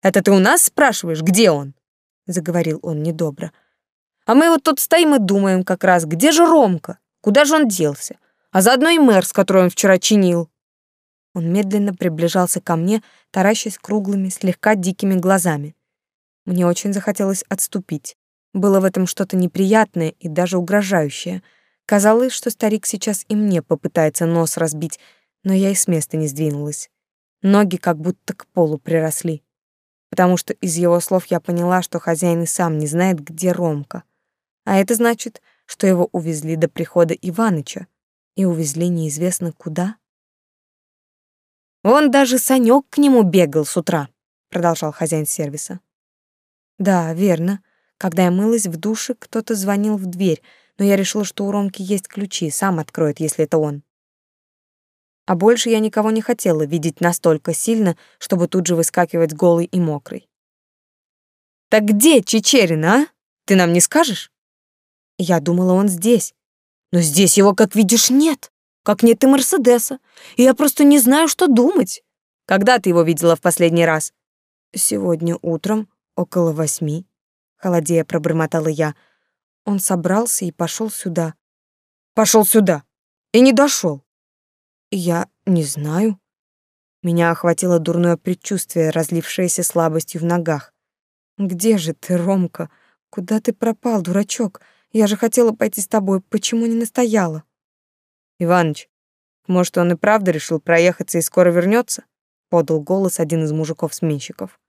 Это ты у нас спрашиваешь, где он?» Заговорил он недобро. «А мы вот тут стоим и думаем как раз, где же Ромка? Куда же он делся? А заодно и мэр, с которым он вчера чинил». Он медленно приближался ко мне, таращась круглыми, слегка дикими глазами. Мне очень захотелось отступить. Было в этом что-то неприятное и даже угрожающее. Казалось, что старик сейчас и мне попытается нос разбить, но я и с места не сдвинулась. Ноги как будто к полу приросли. Потому что из его слов я поняла, что хозяин и сам не знает, где Ромка. А это значит, что его увезли до прихода Иваныча. И увезли неизвестно куда. «Он даже Санёк к нему бегал с утра», — продолжал хозяин сервиса. «Да, верно. Когда я мылась в душе, кто-то звонил в дверь, но я решила, что у Ромки есть ключи, сам откроет, если это он. А больше я никого не хотела видеть настолько сильно, чтобы тут же выскакивать голый и мокрый. «Так где Чечерин, а? Ты нам не скажешь?» Я думала, он здесь. Но здесь его, как видишь, нет. Как нет и Мерседеса. И я просто не знаю, что думать. Когда ты его видела в последний раз? Сегодня утром, около восьми. Холодея пробормотала я. Он собрался и пошел сюда. Пошел сюда. И не дошел. Я не знаю. Меня охватило дурное предчувствие, разлившееся слабостью в ногах. Где же ты, Ромка? Куда ты пропал, дурачок? Я же хотела пойти с тобой, почему не настояла? Иваныч, может, он и правда решил проехаться и скоро вернется? подал голос один из мужиков-сменщиков.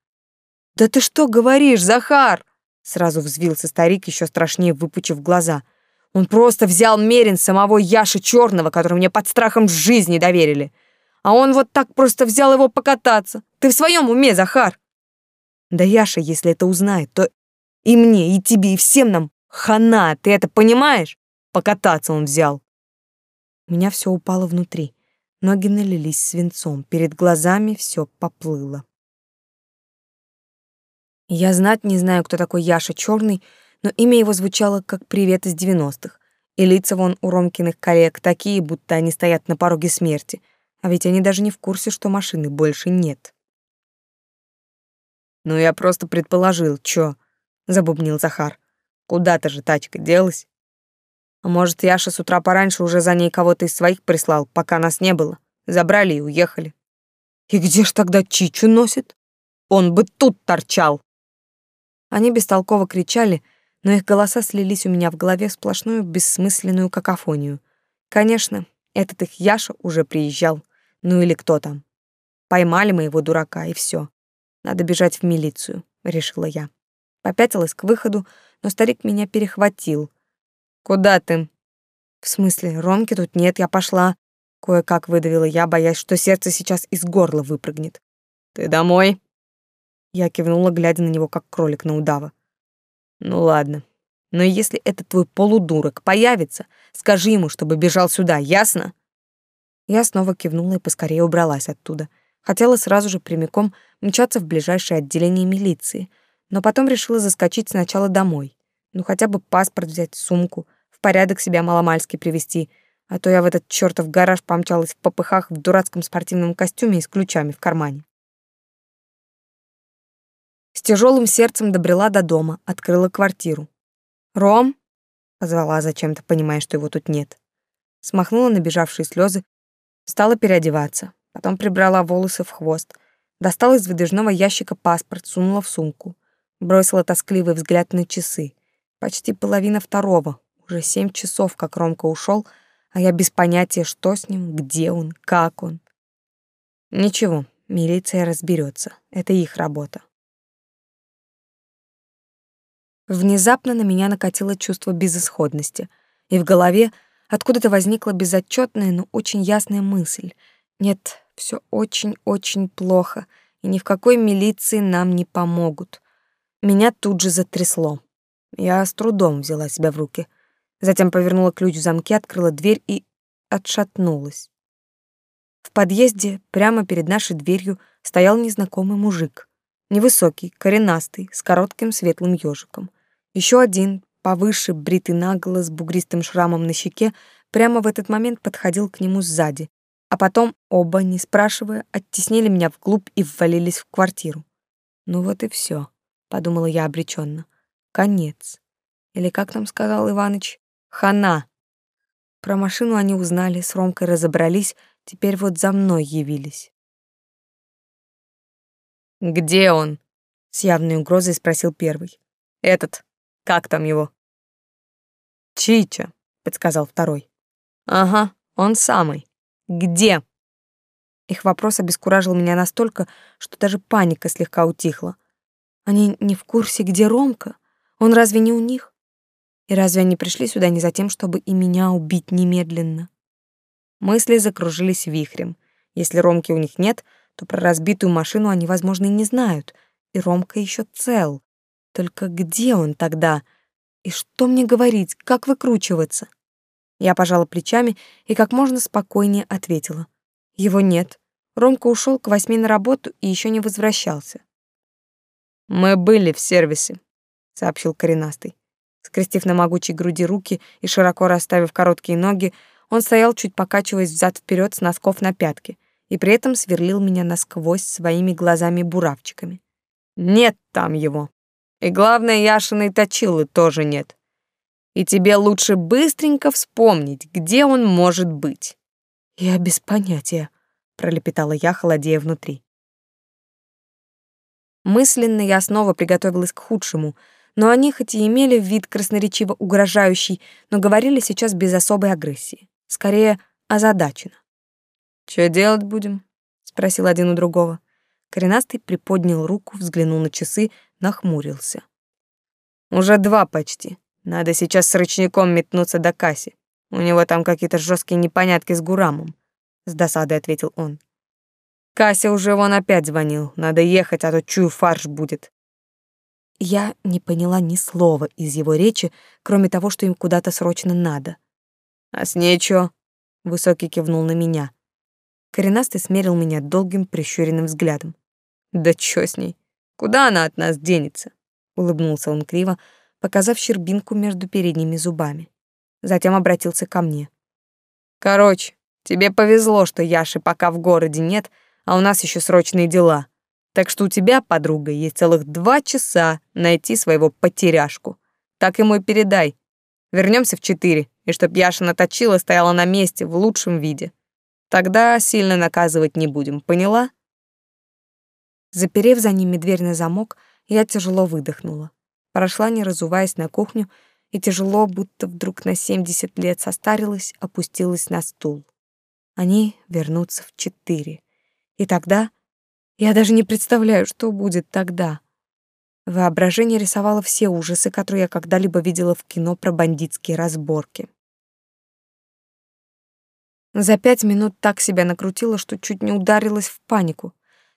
Да ты что говоришь, Захар? Сразу взвился старик, еще страшнее выпучив глаза. Он просто взял мерин самого Яши Черного, который мне под страхом жизни доверили. А он вот так просто взял его покататься. Ты в своем уме, Захар? Да Яша, если это узнает, то и мне, и тебе, и всем нам хана, ты это понимаешь? Покататься он взял. У меня все упало внутри. Ноги налились свинцом, перед глазами все поплыло. Я знать не знаю, кто такой Яша Черный, но имя его звучало как привет из девяностых, и лица вон у Ромкиных коллег такие, будто они стоят на пороге смерти, а ведь они даже не в курсе, что машины больше нет. «Ну, я просто предположил, чё?» — забубнил Захар. «Куда-то же тачка делась. А может, Яша с утра пораньше уже за ней кого-то из своих прислал, пока нас не было. Забрали и уехали». «И где ж тогда Чичу носит? Он бы тут торчал!» Они бестолково кричали, но их голоса слились у меня в голове в сплошную бессмысленную какофонию. Конечно, этот их Яша уже приезжал. Ну или кто там. Поймали моего дурака, и все. Надо бежать в милицию, решила я. Попятилась к выходу, но старик меня перехватил. «Куда ты?» «В смысле, Ромки тут нет, я пошла». Кое-как выдавила я, боясь, что сердце сейчас из горла выпрыгнет. «Ты домой?» Я кивнула, глядя на него, как кролик на удава. Ну ладно. Но если этот твой полудурок появится, скажи ему, чтобы бежал сюда, ясно? Я снова кивнула и поскорее убралась оттуда. Хотела сразу же прямиком мчаться в ближайшее отделение милиции, но потом решила заскочить сначала домой. Ну хотя бы паспорт взять, сумку, в порядок себя маломальски привести, а то я в этот чертов гараж помчалась в попыхах в дурацком спортивном костюме и с ключами в кармане. С тяжелым сердцем добрела до дома, открыла квартиру. «Ром?» — позвала зачем-то, понимая, что его тут нет. Смахнула набежавшие слезы, стала переодеваться, потом прибрала волосы в хвост, достала из выдвижного ящика паспорт, сунула в сумку, бросила тоскливый взгляд на часы. Почти половина второго, уже семь часов, как Ромка ушел, а я без понятия, что с ним, где он, как он. Ничего, милиция разберется, это их работа. Внезапно на меня накатило чувство безысходности, и в голове Откуда-то возникла безотчетная, но очень ясная мысль. Нет, все очень-очень плохо, и ни в какой милиции нам не помогут. Меня тут же затрясло. Я с трудом взяла себя в руки. Затем повернула ключ в замке, открыла дверь и отшатнулась. В подъезде, прямо перед нашей дверью, стоял незнакомый мужик. Невысокий, коренастый, с коротким светлым ежиком. Еще один, повыше, бритый наголо, с бугристым шрамом на щеке, прямо в этот момент подходил к нему сзади. А потом оба, не спрашивая, оттеснили меня вглубь и ввалились в квартиру. Ну вот и все, подумала я обреченно. Конец. Или как там сказал Иваныч? Хана. Про машину они узнали, с Ромкой разобрались, теперь вот за мной явились. «Где он?» — с явной угрозой спросил первый. «Этот. Как там его?» «Чича», — подсказал второй. «Ага, он самый. Где?» Их вопрос обескуражил меня настолько, что даже паника слегка утихла. Они не в курсе, где Ромка? Он разве не у них? И разве они пришли сюда не за тем, чтобы и меня убить немедленно? Мысли закружились вихрем. Если Ромки у них нет, то про разбитую машину они, возможно, и не знают. И Ромка еще цел. Только где он тогда? И что мне говорить, как выкручиваться? Я пожала плечами и как можно спокойнее ответила. Его нет. Ромка ушел к восьми на работу и еще не возвращался. «Мы были в сервисе», — сообщил коренастый. Скрестив на могучей груди руки и широко расставив короткие ноги, он стоял, чуть покачиваясь взад вперед с носков на пятки, и при этом сверлил меня насквозь своими глазами-буравчиками. «Нет там его. И главное, Яшиной точилы тоже нет. И тебе лучше быстренько вспомнить, где он может быть». «Я без понятия», — пролепетала я, холодея внутри. Мысленно я снова приготовилась к худшему, но они хоть и имели вид красноречиво угрожающий, но говорили сейчас без особой агрессии скорее озадачена. «Чё делать будем?» — спросил один у другого. Коренастый приподнял руку, взглянул на часы, нахмурился. «Уже два почти. Надо сейчас с ручником метнуться до касси. У него там какие-то жесткие непонятки с Гурамом», — с досадой ответил он. «Кася уже вон опять звонил. Надо ехать, а то чую фарш будет». Я не поняла ни слова из его речи, кроме того, что им куда-то срочно надо. А с ней чё? Высокий кивнул на меня. Коренастый смерил меня долгим прищуренным взглядом. Да чё с ней? Куда она от нас денется? Улыбнулся он криво, показав щербинку между передними зубами. Затем обратился ко мне. Короче, тебе повезло, что Яши пока в городе нет, а у нас еще срочные дела. Так что у тебя, подруга, есть целых два часа найти своего потеряшку. Так ему и передай. Вернемся в четыре и чтоб Яша наточила стояла на месте в лучшем виде. Тогда сильно наказывать не будем, поняла? Заперев за ними дверь на замок, я тяжело выдохнула. Прошла, не разуваясь, на кухню и тяжело, будто вдруг на семьдесят лет состарилась, опустилась на стул. Они вернутся в четыре. И тогда... Я даже не представляю, что будет тогда. Воображение рисовало все ужасы, которые я когда-либо видела в кино про бандитские разборки. За пять минут так себя накрутила, что чуть не ударилась в панику.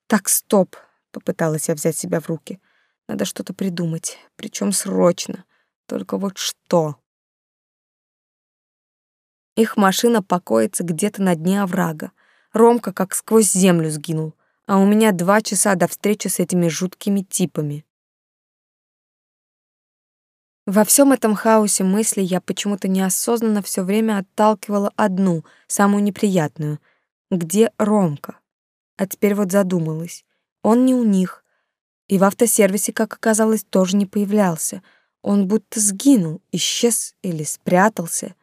«Так, стоп!» — попыталась я взять себя в руки. «Надо что-то придумать, причем срочно. Только вот что?» Их машина покоится где-то на дне оврага. Ромка как сквозь землю сгинул, а у меня два часа до встречи с этими жуткими типами. Во всем этом хаосе мыслей я почему-то неосознанно все время отталкивала одну, самую неприятную. Где Ромка? А теперь вот задумалась. Он не у них. И в автосервисе, как оказалось, тоже не появлялся. Он будто сгинул, исчез или спрятался.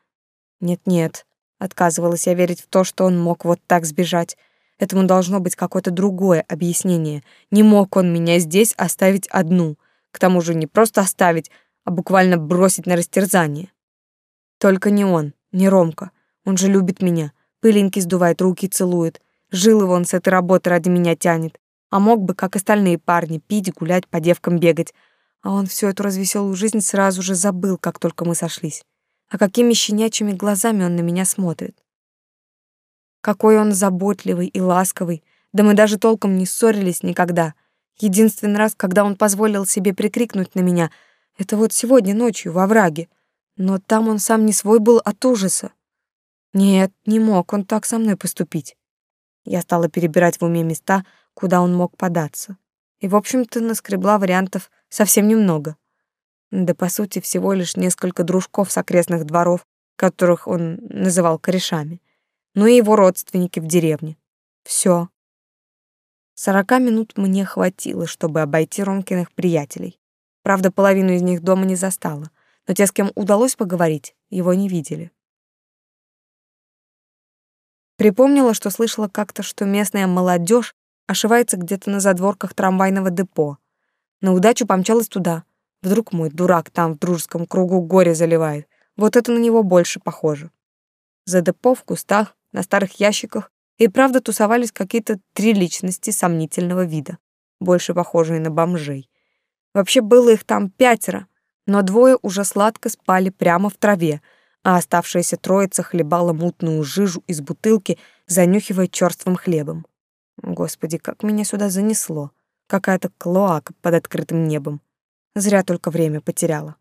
Нет-нет, отказывалась я верить в то, что он мог вот так сбежать. Этому должно быть какое-то другое объяснение. Не мог он меня здесь оставить одну. К тому же не просто оставить, а буквально бросить на растерзание. Только не он, не Ромка. Он же любит меня. Пылинки сдувает, руки целует. Жил его он с этой работы ради меня тянет. А мог бы, как остальные парни, пить, гулять, по девкам бегать. А он всю эту развеселую жизнь сразу же забыл, как только мы сошлись. а какими щенячьими глазами он на меня смотрит. Какой он заботливый и ласковый, да мы даже толком не ссорились никогда. Единственный раз, когда он позволил себе прикрикнуть на меня, это вот сегодня ночью во враге. Но там он сам не свой был от ужаса. Нет, не мог он так со мной поступить. Я стала перебирать в уме места, куда он мог податься. И, в общем-то, наскребла вариантов совсем немного. Да, по сути, всего лишь несколько дружков с окрестных дворов, которых он называл корешами. Ну и его родственники в деревне. Все. Сорока минут мне хватило, чтобы обойти Ромкиных приятелей. Правда, половину из них дома не застала, но те, с кем удалось поговорить, его не видели. Припомнила, что слышала как-то, что местная молодежь ошивается где-то на задворках трамвайного депо. На удачу помчалась туда. Вдруг мой дурак там в дружеском кругу горе заливает. Вот это на него больше похоже. За депо в кустах, на старых ящиках и правда тусовались какие-то три личности сомнительного вида, больше похожие на бомжей. Вообще было их там пятеро, но двое уже сладко спали прямо в траве, а оставшаяся троица хлебала мутную жижу из бутылки, занюхивая черствым хлебом. Господи, как меня сюда занесло. Какая-то клоака под открытым небом. Зря только время потеряла.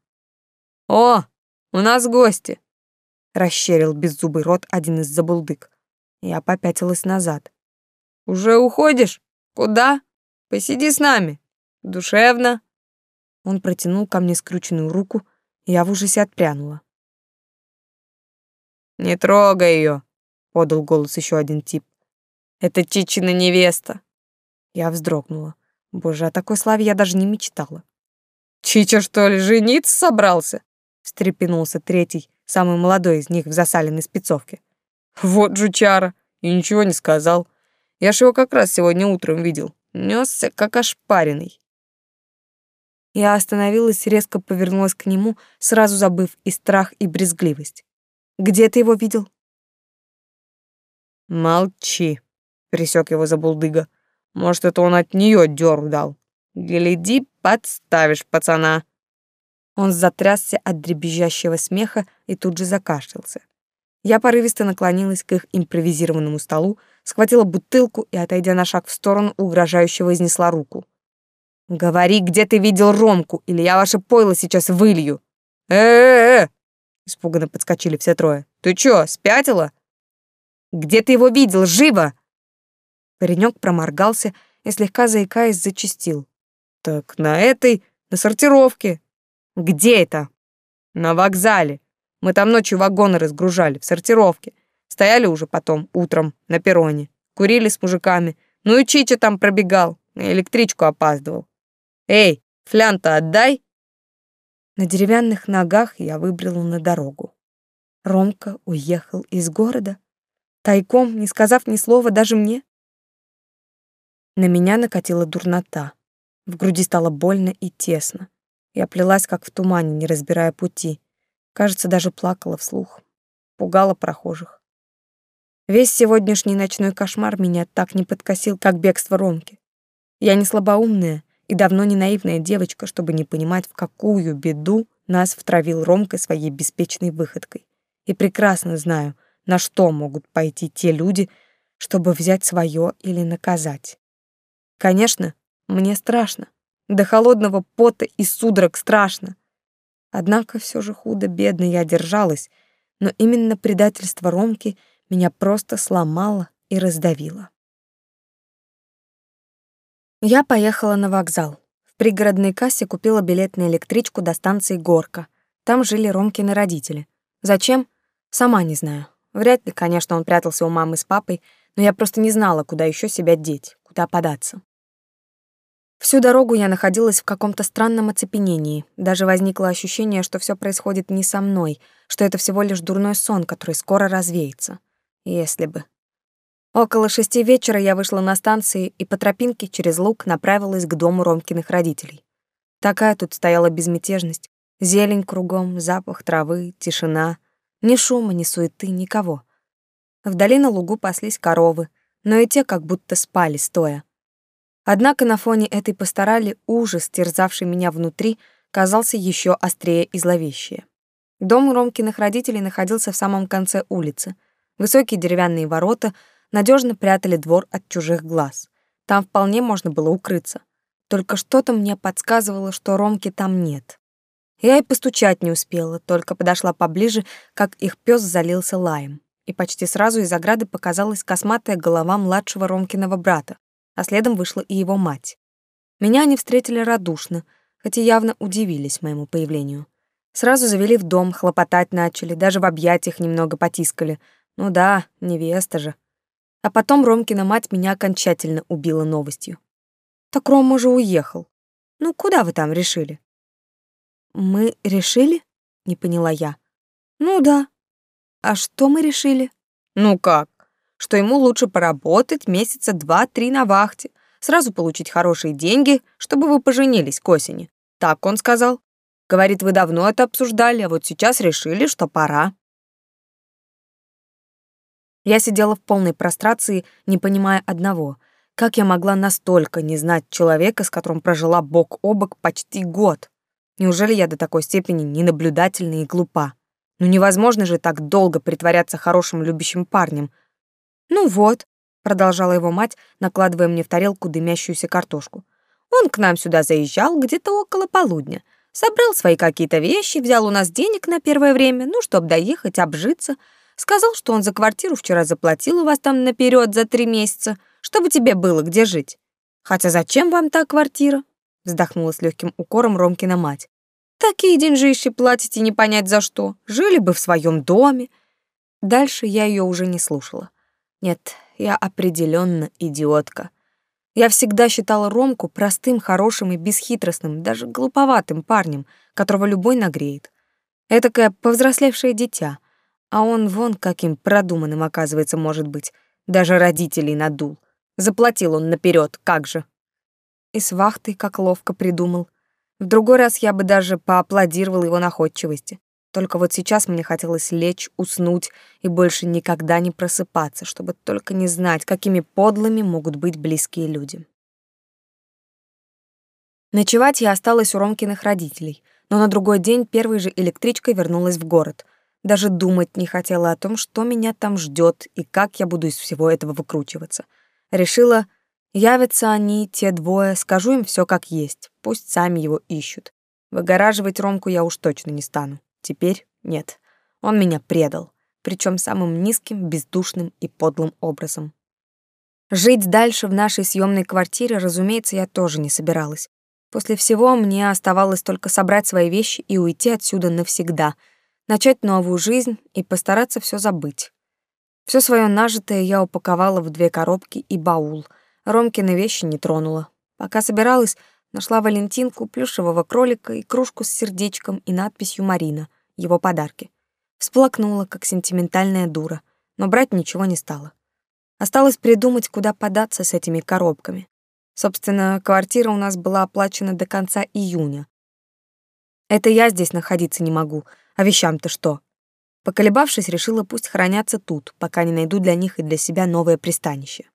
«О, у нас гости!» — расщерил беззубый рот один из забулдык. Я попятилась назад. «Уже уходишь? Куда? Посиди с нами. Душевно». Он протянул ко мне скрюченную руку, я в ужасе отпрянула. «Не трогай ее, подал голос еще один тип. «Это Чичина невеста!» Я вздрогнула. Боже, о такой славе я даже не мечтала. «Чича, что ли, жениться собрался?» встрепенулся третий, самый молодой из них в засаленной спецовке. «Вот жучара, и ничего не сказал. Я ж его как раз сегодня утром видел. Несся, как ошпаренный». Я остановилась, резко повернулась к нему, сразу забыв и страх, и брезгливость. Где ты его видел? Молчи, присек его забулдыга. Может, это он от нее дёру дал. Гляди, подставишь пацана. Он затрясся от дребезжащего смеха и тут же закашлялся. Я порывисто наклонилась к их импровизированному столу, схватила бутылку и, отойдя на шаг в сторону, угрожающего изнесла руку. «Говори, где ты видел Ромку, или я ваше пойло сейчас вылью!» «Э-э-э!» Испуганно подскочили все трое. «Ты чё, спятила?» «Где ты его видел? Живо!» Паренек проморгался и, слегка заикаясь, зачистил. «Так на этой, на сортировке». «Где это?» «На вокзале. Мы там ночью вагоны разгружали, в сортировке. Стояли уже потом, утром, на перроне. Курили с мужиками. Ну и Чича там пробегал, электричку опаздывал. Эй, флян-то отдай!» На деревянных ногах я выбрела на дорогу. Ромка уехал из города, тайком, не сказав ни слова даже мне. На меня накатила дурнота. В груди стало больно и тесно. Я плелась, как в тумане, не разбирая пути. Кажется, даже плакала вслух. Пугала прохожих. Весь сегодняшний ночной кошмар меня так не подкосил, как бегство Ромки. Я не слабоумная и давно не наивная девочка, чтобы не понимать, в какую беду нас втравил Ромка своей беспечной выходкой. И прекрасно знаю, на что могут пойти те люди, чтобы взять свое или наказать. Конечно, мне страшно. До холодного пота и судорог страшно. Однако все же худо-бедно я держалась, но именно предательство Ромки меня просто сломало и раздавило. Я поехала на вокзал. В пригородной кассе купила билет на электричку до станции Горка. Там жили Ромкины родители. Зачем? Сама не знаю. Вряд ли, конечно, он прятался у мамы с папой, но я просто не знала, куда еще себя деть, куда податься. Всю дорогу я находилась в каком-то странном оцепенении. Даже возникло ощущение, что все происходит не со мной, что это всего лишь дурной сон, который скоро развеется. Если бы. Около шести вечера я вышла на станции и по тропинке через луг направилась к дому Ромкиных родителей. Такая тут стояла безмятежность. Зелень кругом, запах травы, тишина. Ни шума, ни суеты, никого. Вдали на лугу паслись коровы, но и те как будто спали стоя. Однако на фоне этой постарали ужас, терзавший меня внутри, казался еще острее и зловещее. Дом Ромкиных родителей находился в самом конце улицы. Высокие деревянные ворота надежно прятали двор от чужих глаз. Там вполне можно было укрыться. Только что-то мне подсказывало, что Ромки там нет. Я и постучать не успела, только подошла поближе, как их пес залился лаем. И почти сразу из ограды показалась косматая голова младшего Ромкиного брата, а следом вышла и его мать. Меня они встретили радушно, хотя явно удивились моему появлению. Сразу завели в дом, хлопотать начали, даже в объятиях немного потискали. Ну да, невеста же. А потом Ромкина мать меня окончательно убила новостью. Так Рома же уехал. Ну, куда вы там решили? Мы решили? Не поняла я. Ну да. А что мы решили? Ну как? Что ему лучше поработать месяца два-три на вахте, сразу получить хорошие деньги, чтобы вы поженились к осени. Так он сказал. Говорит, вы давно это обсуждали, а вот сейчас решили, что пора. Я сидела в полной прострации, не понимая одного — как я могла настолько не знать человека, с которым прожила бок о бок почти год? Неужели я до такой степени ненаблюдательна и глупа? Ну невозможно же так долго притворяться хорошим любящим парнем. Ну вот, продолжала его мать, накладывая мне в тарелку дымящуюся картошку. Он к нам сюда заезжал где-то около полудня. Собрал свои какие-то вещи, взял у нас денег на первое время, ну, чтобы доехать, обжиться. Сказал, что он за квартиру вчера заплатил у вас там наперед за три месяца — чтобы тебе было где жить. Хотя зачем вам та квартира? Вздохнула с легким укором Ромкина мать. Такие деньжищи платите не понять за что. Жили бы в своем доме. Дальше я ее уже не слушала. Нет, я определенно идиотка. Я всегда считала Ромку простым, хорошим и бесхитростным, даже глуповатым парнем, которого любой нагреет. Этакое повзрослевшее дитя. А он вон каким продуманным, оказывается, может быть. Даже родителей надул. Заплатил он наперед, как же. И с вахтой как ловко придумал. В другой раз я бы даже поаплодировал его находчивости. Только вот сейчас мне хотелось лечь, уснуть и больше никогда не просыпаться, чтобы только не знать, какими подлыми могут быть близкие люди. Ночевать я осталась у Ромкиных родителей, но на другой день первой же электричкой вернулась в город. Даже думать не хотела о том, что меня там ждет и как я буду из всего этого выкручиваться — Решила, явятся они, те двое, скажу им все как есть, пусть сами его ищут. Выгораживать Ромку я уж точно не стану. Теперь нет. Он меня предал, причем самым низким, бездушным и подлым образом. Жить дальше в нашей съемной квартире, разумеется, я тоже не собиралась. После всего мне оставалось только собрать свои вещи и уйти отсюда навсегда, начать новую жизнь и постараться все забыть. Все свое нажитое я упаковала в две коробки и баул. Ромкины вещи не тронула. Пока собиралась, нашла Валентинку, плюшевого кролика и кружку с сердечком и надписью «Марина», его подарки. Всплакнула, как сентиментальная дура, но брать ничего не стала. Осталось придумать, куда податься с этими коробками. Собственно, квартира у нас была оплачена до конца июня. Это я здесь находиться не могу, а вещам-то что? Поколебавшись, решила, пусть хранятся тут, пока не найду для них и для себя новое пристанище.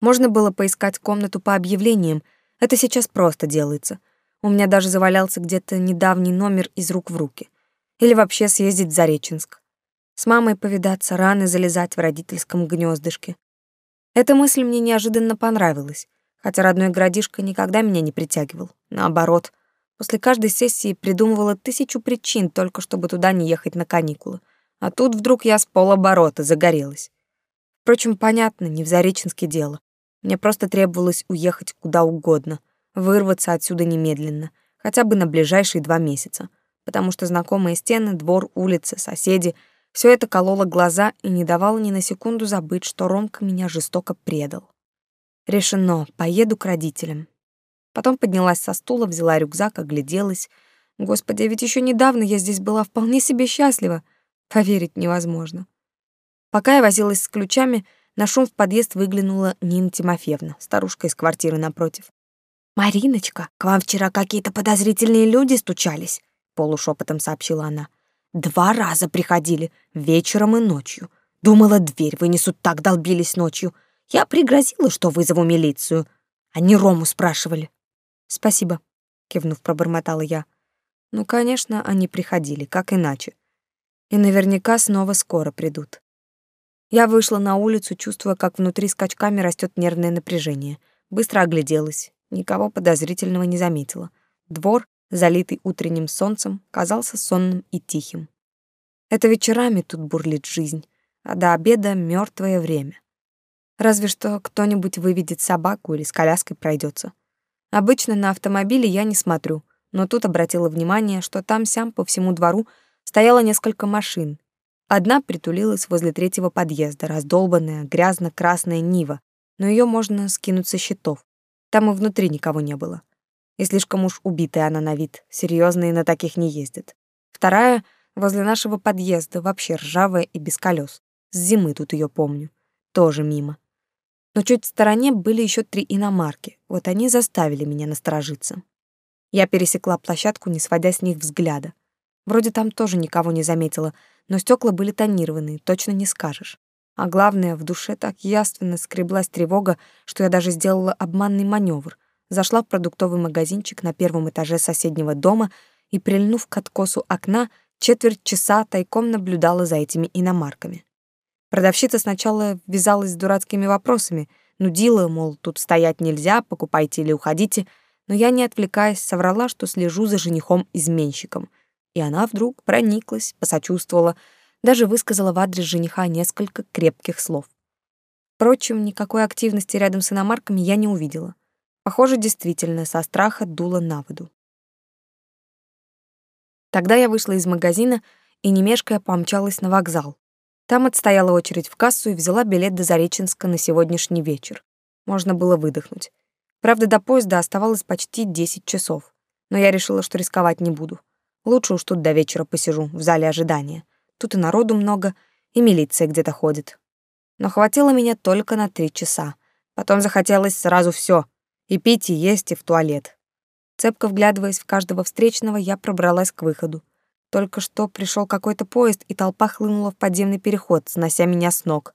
Можно было поискать комнату по объявлениям, это сейчас просто делается. У меня даже завалялся где-то недавний номер из рук в руки. Или вообще съездить в Зареченск. С мамой повидаться, раны залезать в родительском гнездышке. Эта мысль мне неожиданно понравилась, хотя родной городишко никогда меня не притягивал. Наоборот, После каждой сессии придумывала тысячу причин, только чтобы туда не ехать на каникулы. А тут вдруг я с полоборота загорелась. Впрочем, понятно, не в Зареченске дело. Мне просто требовалось уехать куда угодно, вырваться отсюда немедленно, хотя бы на ближайшие два месяца, потому что знакомые стены, двор, улицы, соседи — все это кололо глаза и не давало ни на секунду забыть, что Ромка меня жестоко предал. Решено, поеду к родителям. Потом поднялась со стула, взяла рюкзак, огляделась. Господи, ведь еще недавно я здесь была вполне себе счастлива. Поверить невозможно. Пока я возилась с ключами, на шум в подъезд выглянула Нина Тимофеевна, старушка из квартиры напротив. «Мариночка, к вам вчера какие-то подозрительные люди стучались», — полушепотом сообщила она. «Два раза приходили, вечером и ночью. Думала, дверь вынесут, так долбились ночью. Я пригрозила, что вызову милицию. Они Рому спрашивали. «Спасибо», — кивнув, пробормотала я. Ну, конечно, они приходили, как иначе. И наверняка снова скоро придут. Я вышла на улицу, чувствуя, как внутри скачками растет нервное напряжение. Быстро огляделась, никого подозрительного не заметила. Двор, залитый утренним солнцем, казался сонным и тихим. Это вечерами тут бурлит жизнь, а до обеда мертвое время. Разве что кто-нибудь выведет собаку или с коляской пройдется. Обычно на автомобиле я не смотрю, но тут обратила внимание, что там-сям по всему двору стояло несколько машин, Одна притулилась возле третьего подъезда, раздолбанная, грязно-красная Нива, но ее можно скинуть со счетов. Там и внутри никого не было. И слишком уж убитая она на вид, серьезные на таких не ездят. Вторая — возле нашего подъезда, вообще ржавая и без колес. С зимы тут ее помню. Тоже мимо. Но чуть в стороне были еще три иномарки. Вот они заставили меня насторожиться. Я пересекла площадку, не сводя с них взгляда. Вроде там тоже никого не заметила, но стекла были тонированные, точно не скажешь. А главное, в душе так яственно скреблась тревога, что я даже сделала обманный маневр. Зашла в продуктовый магазинчик на первом этаже соседнего дома и, прильнув к откосу окна, четверть часа тайком наблюдала за этими иномарками. Продавщица сначала ввязалась с дурацкими вопросами, нудила, мол, тут стоять нельзя, покупайте или уходите, но я, не отвлекаясь, соврала, что слежу за женихом-изменщиком — и она вдруг прониклась, посочувствовала, даже высказала в адрес жениха несколько крепких слов. Впрочем, никакой активности рядом с иномарками я не увидела. Похоже, действительно, со страха дуло на воду. Тогда я вышла из магазина и, не мешкая, помчалась на вокзал. Там отстояла очередь в кассу и взяла билет до Зареченска на сегодняшний вечер. Можно было выдохнуть. Правда, до поезда оставалось почти 10 часов, но я решила, что рисковать не буду. Лучше уж тут до вечера посижу, в зале ожидания. Тут и народу много, и милиция где-то ходит. Но хватило меня только на три часа. Потом захотелось сразу все: И пить, и есть, и в туалет. Цепко вглядываясь в каждого встречного, я пробралась к выходу. Только что пришел какой-то поезд, и толпа хлынула в подземный переход, снося меня с ног.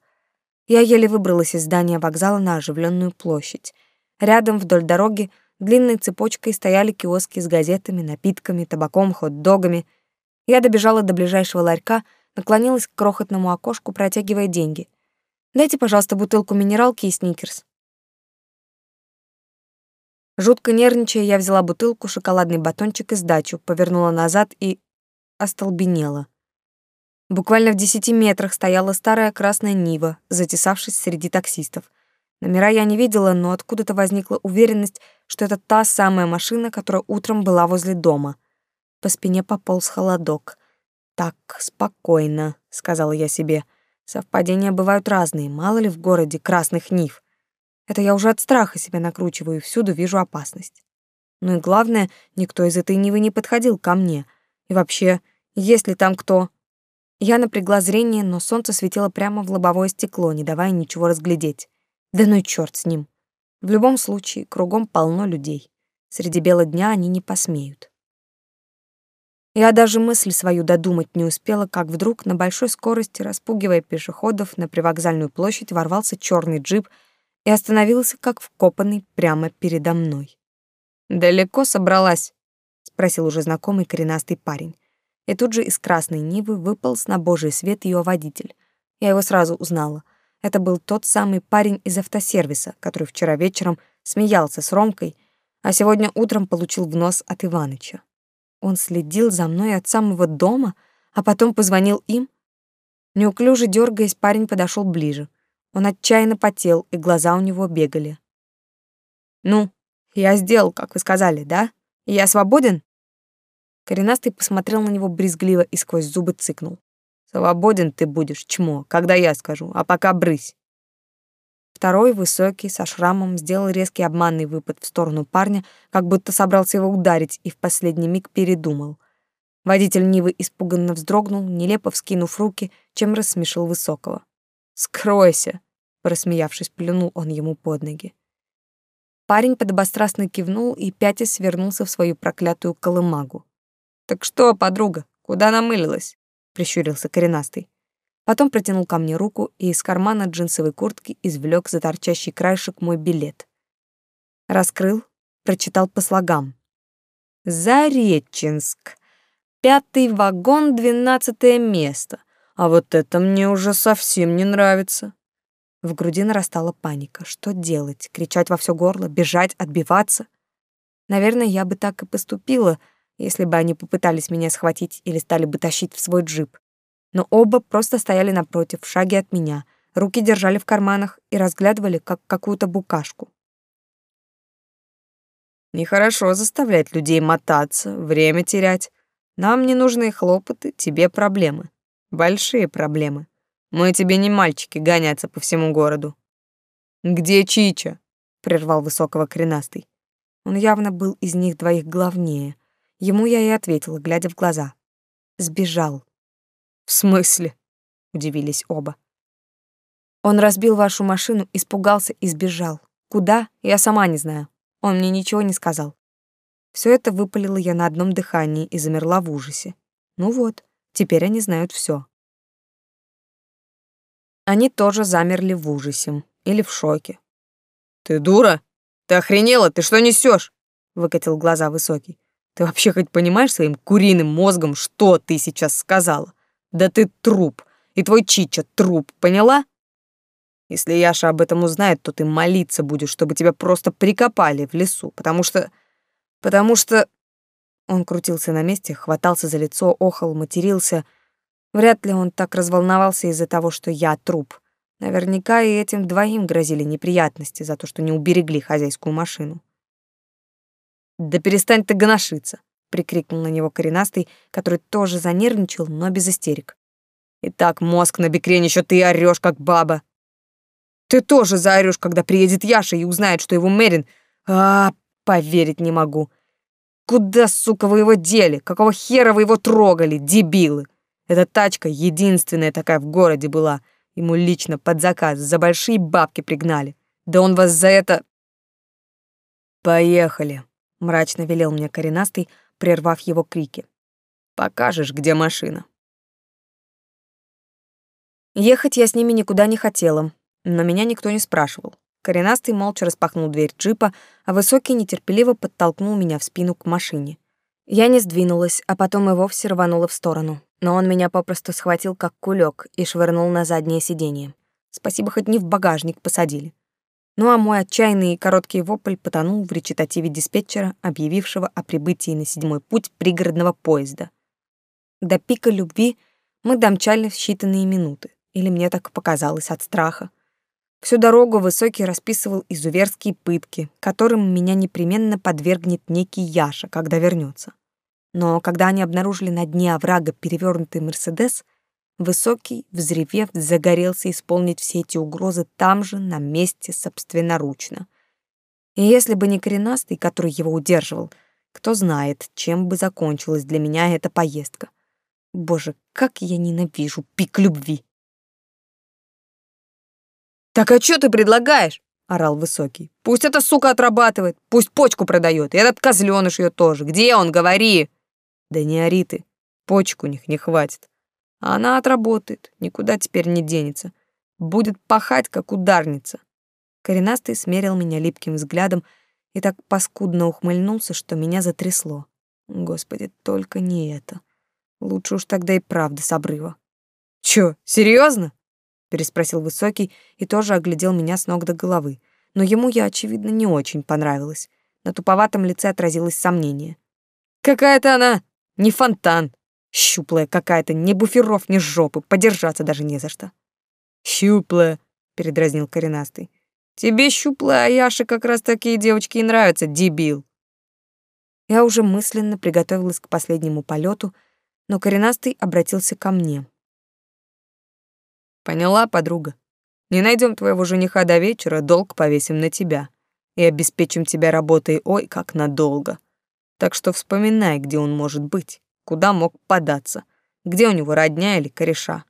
Я еле выбралась из здания вокзала на оживленную площадь. Рядом вдоль дороги Длинной цепочкой стояли киоски с газетами, напитками, табаком, хот-догами. Я добежала до ближайшего ларька, наклонилась к крохотному окошку, протягивая деньги. «Дайте, пожалуйста, бутылку минералки и сникерс». Жутко нервничая, я взяла бутылку, шоколадный батончик и сдачу, повернула назад и остолбенела. Буквально в десяти метрах стояла старая красная Нива, затесавшись среди таксистов. Номера я не видела, но откуда-то возникла уверенность, что это та самая машина, которая утром была возле дома. По спине пополз холодок. «Так, спокойно», — сказала я себе. «Совпадения бывают разные, мало ли в городе красных нив. Это я уже от страха себя накручиваю и всюду вижу опасность. Ну и главное, никто из этой нивы не подходил ко мне. И вообще, есть ли там кто...» Я напрягла зрение, но солнце светило прямо в лобовое стекло, не давая ничего разглядеть. Да ну и черт с ним. В любом случае, кругом полно людей. Среди бела дня они не посмеют. Я даже мысль свою додумать не успела, как вдруг на большой скорости, распугивая пешеходов, на привокзальную площадь ворвался черный джип и остановился, как вкопанный, прямо передо мной. «Далеко собралась?» — спросил уже знакомый коренастый парень. И тут же из красной Нивы выпал на божий свет ее водитель. Я его сразу узнала. Это был тот самый парень из автосервиса, который вчера вечером смеялся с Ромкой, а сегодня утром получил в нос от Иваныча. Он следил за мной от самого дома, а потом позвонил им. Неуклюже дергаясь, парень подошел ближе. Он отчаянно потел, и глаза у него бегали. «Ну, я сделал, как вы сказали, да? Я свободен?» Коренастый посмотрел на него брезгливо и сквозь зубы цыкнул. Свободен ты будешь, чмо, когда я скажу, а пока брысь. Второй, высокий, со шрамом, сделал резкий обманный выпад в сторону парня, как будто собрался его ударить, и в последний миг передумал. Водитель Нивы испуганно вздрогнул, нелепо вскинув руки, чем рассмешил Высокого. «Скройся!» — просмеявшись, плюнул он ему под ноги. Парень подобострастно кивнул и пятясь свернулся в свою проклятую колымагу. «Так что, подруга, куда намылилась?» прищурился коренастый. Потом протянул ко мне руку и из кармана джинсовой куртки извлек за торчащий краешек мой билет. Раскрыл, прочитал по слогам. Зареченск. Пятый вагон, двенадцатое место. А вот это мне уже совсем не нравится. В груди нарастала паника. Что делать? Кричать во все горло, бежать, отбиваться? Наверное, я бы так и поступила, если бы они попытались меня схватить или стали бы тащить в свой джип. Но оба просто стояли напротив, в шаге от меня, руки держали в карманах и разглядывали, как какую-то букашку. Нехорошо заставлять людей мотаться, время терять. Нам не нужны хлопоты, тебе проблемы. Большие проблемы. Мы тебе не мальчики гоняться по всему городу. Где Чича? прервал высокого коренастый. Он явно был из них двоих главнее. Ему я и ответила, глядя в глаза. Сбежал. В смысле? удивились оба. Он разбил вашу машину, испугался и сбежал. Куда? Я сама не знаю. Он мне ничего не сказал. Все это выпалила я на одном дыхании и замерла в ужасе. Ну вот, теперь они знают все. Они тоже замерли в ужасе или в шоке. «Ты дура? Ты охренела? Ты что несешь? выкатил глаза высокий. «Ты вообще хоть понимаешь своим куриным мозгом, что ты сейчас сказала? Да ты труп, и твой Чича труп, поняла? Если Яша об этом узнает, то ты молиться будешь, чтобы тебя просто прикопали в лесу, потому что... Потому что...» Он крутился на месте, хватался за лицо, охал, матерился — Вряд ли он так разволновался из-за того, что я труп. Наверняка и этим двоим грозили неприятности за то, что не уберегли хозяйскую машину. «Да перестань ты гоношиться!» — прикрикнул на него коренастый, который тоже занервничал, но без истерик. «И так мозг на бекрень еще ты орешь, как баба!» «Ты тоже заорешь, когда приедет Яша и узнает, что его Мерин... А, поверить не могу!» «Куда, сука, вы его дели? Какого хера вы его трогали, дебилы?» Эта тачка единственная такая в городе была. Ему лично под заказ за большие бабки пригнали. Да он вас за это... «Поехали», — мрачно велел мне коренастый, прервав его крики. «Покажешь, где машина». Ехать я с ними никуда не хотела, но меня никто не спрашивал. Коренастый молча распахнул дверь джипа, а Высокий нетерпеливо подтолкнул меня в спину к машине. Я не сдвинулась, а потом и вовсе рванула в сторону но он меня попросту схватил как кулек и швырнул на заднее сиденье. Спасибо, хоть не в багажник посадили. Ну а мой отчаянный и короткий вопль потонул в речитативе диспетчера, объявившего о прибытии на седьмой путь пригородного поезда. До пика любви мы домчали в считанные минуты, или мне так показалось от страха. Всю дорогу Высокий расписывал изуверские пытки, которым меня непременно подвергнет некий Яша, когда вернется. Но когда они обнаружили на дне оврага перевернутый Мерседес, Высокий, взревев, загорелся исполнить все эти угрозы там же, на месте, собственноручно. И если бы не коренастый, который его удерживал, кто знает, чем бы закончилась для меня эта поездка. Боже, как я ненавижу пик любви. «Так а что ты предлагаешь?» — орал Высокий. «Пусть эта сука отрабатывает, пусть почку продает, и этот козленыш ее тоже. Где он, говори!» Да не ори ты, почек у них не хватит. А она отработает, никуда теперь не денется. Будет пахать, как ударница. Коренастый смерил меня липким взглядом и так паскудно ухмыльнулся, что меня затрясло. Господи, только не это. Лучше уж тогда и правда с обрыва. «Чё, серьезно? Переспросил Высокий и тоже оглядел меня с ног до головы. Но ему я, очевидно, не очень понравилась. На туповатом лице отразилось сомнение. «Какая-то она не фонтан. Щуплая какая-то, ни буферов, ни жопы, подержаться даже не за что. Щуплая, передразнил коренастый. Тебе щуплая, а Яше как раз такие девочки и нравятся, дебил. Я уже мысленно приготовилась к последнему полету, но коренастый обратился ко мне. Поняла, подруга. Не найдем твоего жениха до вечера, долг повесим на тебя и обеспечим тебя работой, ой, как надолго. Так что вспоминай, где он может быть, куда мог податься, где у него родня или кореша.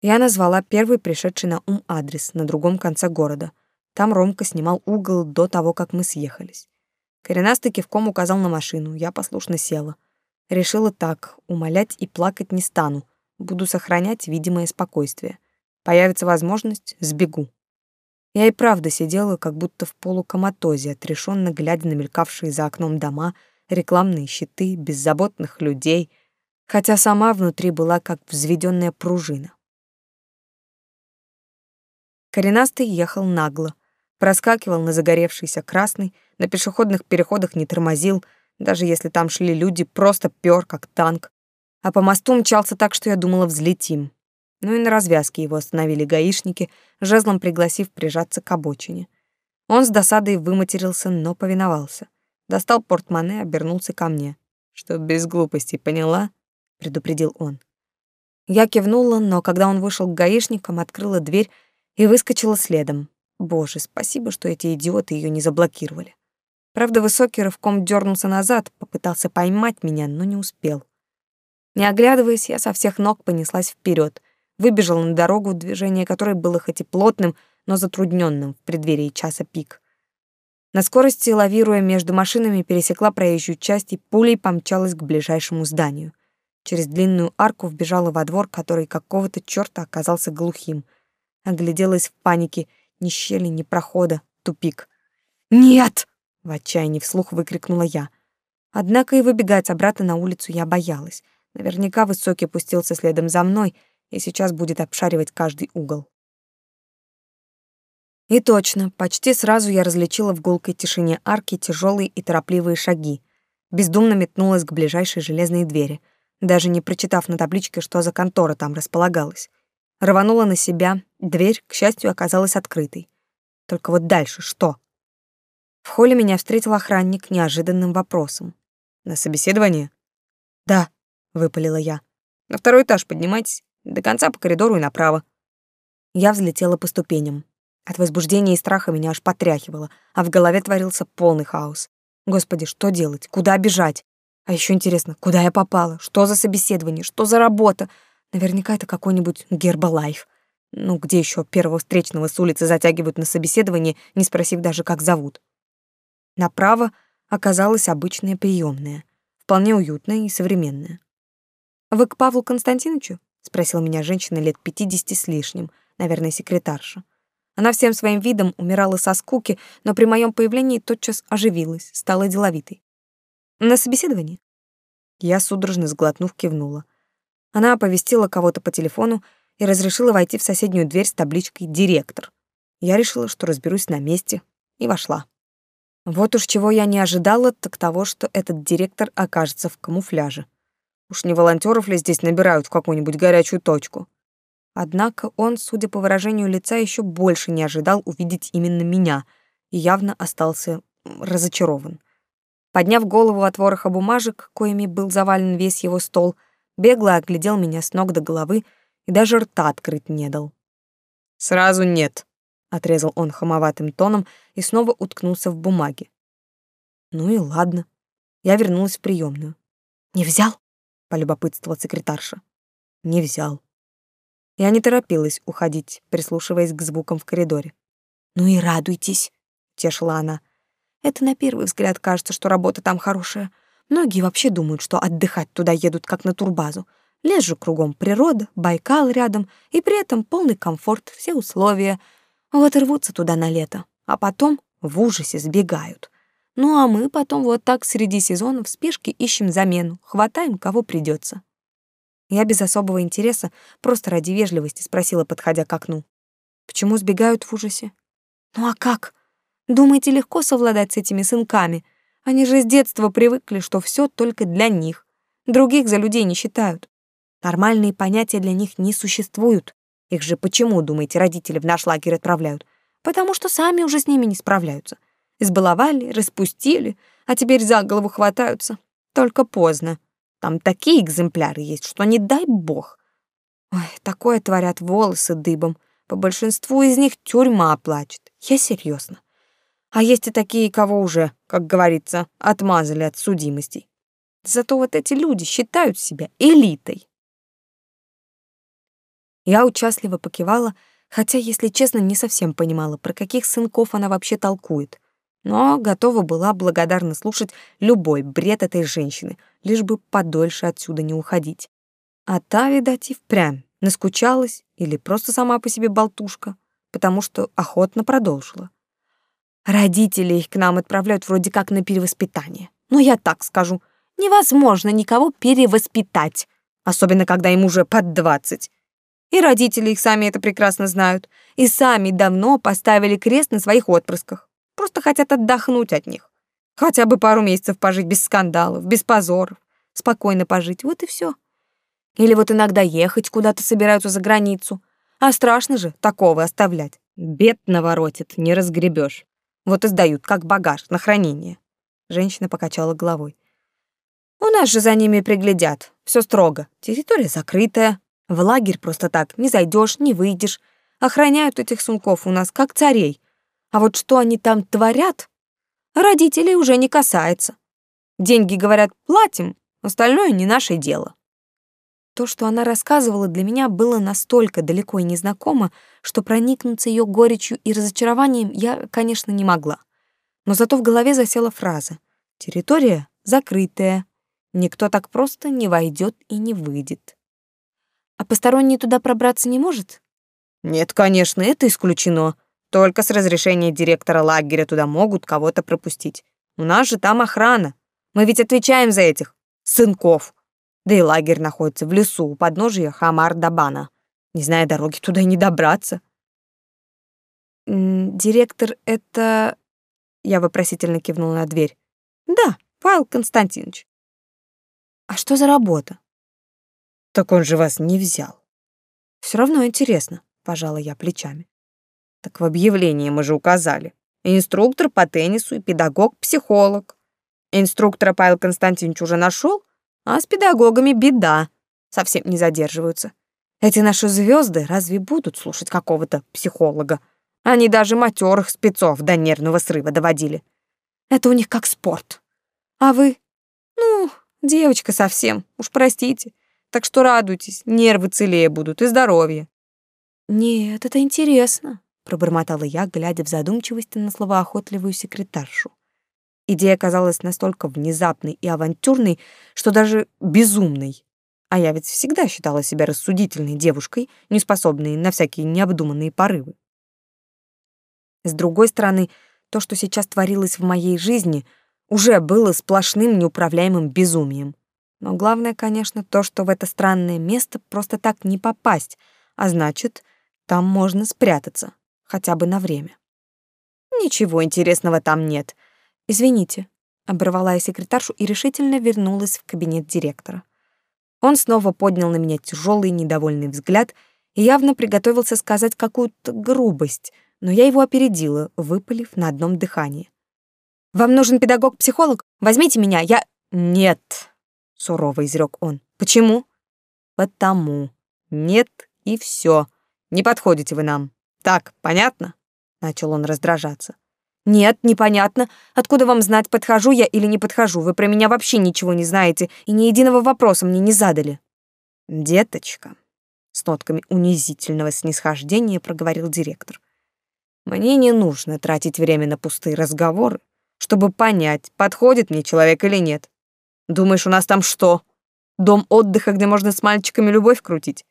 Я назвала первый пришедший на ум адрес на другом конце города. Там Ромка снимал угол до того, как мы съехались. Коренастый кивком указал на машину, я послушно села. Решила так, умолять и плакать не стану, буду сохранять видимое спокойствие. Появится возможность — сбегу. Я и правда сидела, как будто в полукоматозе, отрешенно глядя на мелькавшие за окном дома, рекламные щиты, беззаботных людей, хотя сама внутри была как взведенная пружина. Коренастый ехал нагло, проскакивал на загоревшийся красный, на пешеходных переходах не тормозил, даже если там шли люди, просто пёр, как танк. А по мосту мчался так, что я думала, взлетим. Ну и на развязке его остановили гаишники, жезлом пригласив прижаться к обочине. Он с досадой выматерился, но повиновался. Достал портмоне, обернулся ко мне. «Что без глупостей, поняла?» — предупредил он. Я кивнула, но когда он вышел к гаишникам, открыла дверь и выскочила следом. Боже, спасибо, что эти идиоты ее не заблокировали. Правда, высокий рывком дернулся назад, попытался поймать меня, но не успел. Не оглядываясь, я со всех ног понеслась вперед, выбежала на дорогу, движение которой было хоть и плотным, но затрудненным в преддверии часа пик. На скорости, лавируя между машинами, пересекла проезжую часть и пулей помчалась к ближайшему зданию. Через длинную арку вбежала во двор, который какого-то чёрта оказался глухим — Огляделась в панике. Ни щели, ни прохода. Тупик. «Нет!» — в отчаянии вслух выкрикнула я. Однако и выбегать обратно на улицу я боялась. Наверняка Высокий пустился следом за мной и сейчас будет обшаривать каждый угол. И точно, почти сразу я различила в гулкой тишине арки тяжелые и торопливые шаги. Бездумно метнулась к ближайшей железной двери, даже не прочитав на табличке, что за контора там располагалась. Рванула на себя, дверь, к счастью, оказалась открытой. Только вот дальше что? В холле меня встретил охранник неожиданным вопросом. «На собеседование?» «Да», — выпалила я. «На второй этаж поднимайтесь, до конца по коридору и направо». Я взлетела по ступеням. От возбуждения и страха меня аж потряхивало, а в голове творился полный хаос. Господи, что делать? Куда бежать? А еще интересно, куда я попала? Что за собеседование? Что за работа? Наверняка это какой-нибудь Гербалайф. Ну, где еще первого встречного с улицы затягивают на собеседование, не спросив даже, как зовут. Направо оказалась обычная приемная, вполне уютная и современная. «Вы к Павлу Константиновичу?» — спросила меня женщина лет пятидесяти с лишним, наверное, секретарша. Она всем своим видом умирала со скуки, но при моем появлении тотчас оживилась, стала деловитой. «На собеседование?» Я, судорожно сглотнув, кивнула. Она оповестила кого-то по телефону и разрешила войти в соседнюю дверь с табличкой «Директор». Я решила, что разберусь на месте, и вошла. Вот уж чего я не ожидала, так того, что этот директор окажется в камуфляже. Уж не волонтеров ли здесь набирают в какую-нибудь горячую точку? Однако он, судя по выражению лица, еще больше не ожидал увидеть именно меня и явно остался разочарован. Подняв голову от вороха бумажек, коими был завален весь его стол, — бегло оглядел меня с ног до головы и даже рта открыть не дал. «Сразу нет», — отрезал он хамоватым тоном и снова уткнулся в бумаге. «Ну и ладно». Я вернулась в приемную. «Не взял?» — полюбопытствовала секретарша. «Не взял». Я не торопилась уходить, прислушиваясь к звукам в коридоре. «Ну и радуйтесь», — тешила она. «Это на первый взгляд кажется, что работа там хорошая, Многие вообще думают, что отдыхать туда едут как на турбазу. Лес же кругом природа, Байкал рядом, и при этом полный комфорт, все условия. Вот рвутся туда на лето, а потом в ужасе сбегают. Ну а мы потом вот так среди сезонов в спешке ищем замену, хватаем, кого придется. Я без особого интереса, просто ради вежливости спросила, подходя к окну. Почему сбегают в ужасе? Ну а как? Думаете, легко совладать с этими сынками? Они же с детства привыкли, что все только для них. Других за людей не считают. Нормальные понятия для них не существуют. Их же почему, думаете, родители в наш лагерь отправляют? Потому что сами уже с ними не справляются. Избаловали, распустили, а теперь за голову хватаются. Только поздно. Там такие экземпляры есть, что не дай бог. Ой, такое творят волосы дыбом. По большинству из них тюрьма плачет. Я серьезно. А есть и такие, кого уже, как говорится, отмазали от судимостей. Зато вот эти люди считают себя элитой. Я участливо покивала, хотя, если честно, не совсем понимала, про каких сынков она вообще толкует. Но готова была благодарно слушать любой бред этой женщины, лишь бы подольше отсюда не уходить. А та, видать, и впрямь наскучалась или просто сама по себе болтушка, потому что охотно продолжила. Родители их к нам отправляют вроде как на перевоспитание. Но я так скажу, невозможно никого перевоспитать, особенно когда им уже под двадцать. И родители их сами это прекрасно знают, и сами давно поставили крест на своих отпрысках. Просто хотят отдохнуть от них. Хотя бы пару месяцев пожить без скандалов, без позоров, спокойно пожить, вот и все. Или вот иногда ехать куда-то собираются за границу. А страшно же такого оставлять. Бед наворотит, не разгребешь. Вот и сдают, как багаж, на хранение. Женщина покачала головой. У нас же за ними приглядят. Все строго. Территория закрытая. В лагерь просто так не зайдешь, не выйдешь. Охраняют этих сумков у нас как царей. А вот что они там творят, родителей уже не касается. Деньги, говорят, платим, остальное не наше дело. То, что она рассказывала, для меня было настолько далеко и незнакомо, что проникнуться ее горечью и разочарованием я, конечно, не могла. Но зато в голове засела фраза «Территория закрытая, никто так просто не войдет и не выйдет». А посторонний туда пробраться не может? Нет, конечно, это исключено. Только с разрешения директора лагеря туда могут кого-то пропустить. У нас же там охрана. Мы ведь отвечаем за этих сынков. Да и лагерь находится в лесу у подножия Хамар-Дабана. Не зная дороги, туда и не добраться. «Директор — это...» Я вопросительно кивнула на дверь. «Да, Павел Константинович». «А что за работа?» «Так он же вас не взял». Все равно интересно», — пожала я плечами. «Так в объявлении мы же указали. Инструктор по теннису и педагог-психолог. Инструктора Павел Константинович уже нашел, а с педагогами беда. Совсем не задерживаются. Эти наши звезды разве будут слушать какого-то психолога? Они даже матерых спецов до нервного срыва доводили. Это у них как спорт. А вы? Ну, девочка совсем, уж простите. Так что радуйтесь, нервы целее будут и здоровье. Нет, это интересно, пробормотала я, глядя в задумчивости на словоохотливую секретаршу. Идея казалась настолько внезапной и авантюрной, что даже безумной. А я ведь всегда считала себя рассудительной девушкой, неспособной на всякие необдуманные порывы. С другой стороны, то, что сейчас творилось в моей жизни, уже было сплошным неуправляемым безумием. Но главное, конечно, то, что в это странное место просто так не попасть, а значит, там можно спрятаться, хотя бы на время. Ничего интересного там нет — «Извините», — оборвала я секретаршу и решительно вернулась в кабинет директора. Он снова поднял на меня тяжелый недовольный взгляд и явно приготовился сказать какую-то грубость, но я его опередила, выпалив на одном дыхании. «Вам нужен педагог-психолог? Возьмите меня, я...» «Нет», — сурово изрек он. «Почему?» «Потому. Нет и все. Не подходите вы нам. Так, понятно?» Начал он раздражаться. «Нет, непонятно. Откуда вам знать, подхожу я или не подхожу? Вы про меня вообще ничего не знаете и ни единого вопроса мне не задали». «Деточка», — с нотками унизительного снисхождения проговорил директор, «мне не нужно тратить время на пустые разговоры, чтобы понять, подходит мне человек или нет. Думаешь, у нас там что? Дом отдыха, где можно с мальчиками любовь крутить?»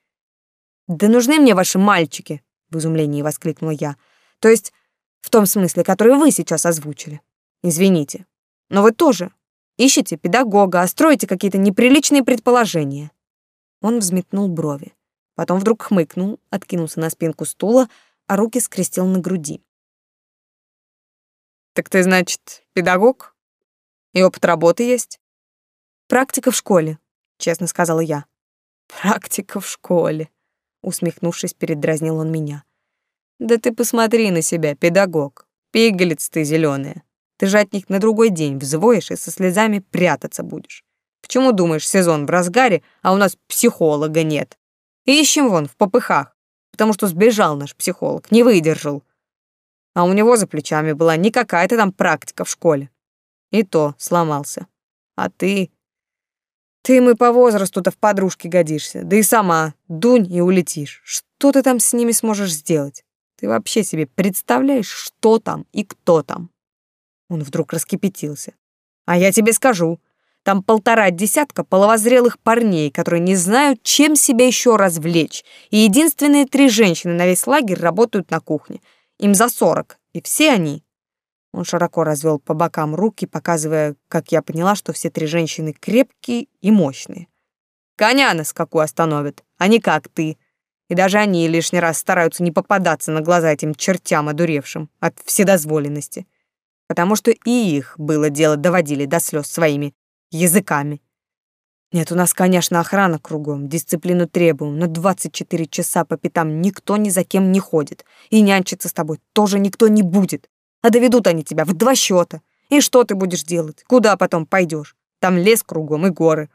«Да нужны мне ваши мальчики!» — в изумлении воскликнула я. «То есть в том смысле, который вы сейчас озвучили. Извините. Но вы тоже ищете педагога, а строите какие-то неприличные предположения. Он взметнул брови. Потом вдруг хмыкнул, откинулся на спинку стула, а руки скрестил на груди. «Так ты, значит, педагог? И опыт работы есть?» «Практика в школе», — честно сказала я. «Практика в школе», — усмехнувшись, передразнил он меня. Да ты посмотри на себя, педагог. Пигалец ты зеленая. Ты же от них на другой день взвоишь и со слезами прятаться будешь. Почему думаешь, сезон в разгаре, а у нас психолога нет? Ищем вон в попыхах, потому что сбежал наш психолог, не выдержал. А у него за плечами была не какая-то там практика в школе. И то сломался. А ты... Ты мы по возрасту-то в подружке годишься, да и сама дунь и улетишь. Что ты там с ними сможешь сделать? Ты вообще себе представляешь, что там и кто там?» Он вдруг раскипятился. «А я тебе скажу, там полтора десятка половозрелых парней, которые не знают, чем себя еще развлечь, и единственные три женщины на весь лагерь работают на кухне. Им за сорок, и все они Он широко развел по бокам руки, показывая, как я поняла, что все три женщины крепкие и мощные. Коня на скаку остановят, а не как ты. И даже они лишний раз стараются не попадаться на глаза этим чертям одуревшим от вседозволенности. Потому что и их было дело доводили до слез своими языками. Нет, у нас, конечно, охрана кругом, дисциплину требуем, но 24 часа по пятам никто ни за кем не ходит. И нянчиться с тобой тоже никто не будет. А доведут они тебя в два счета. И что ты будешь делать? Куда потом пойдешь? Там лес кругом и горы.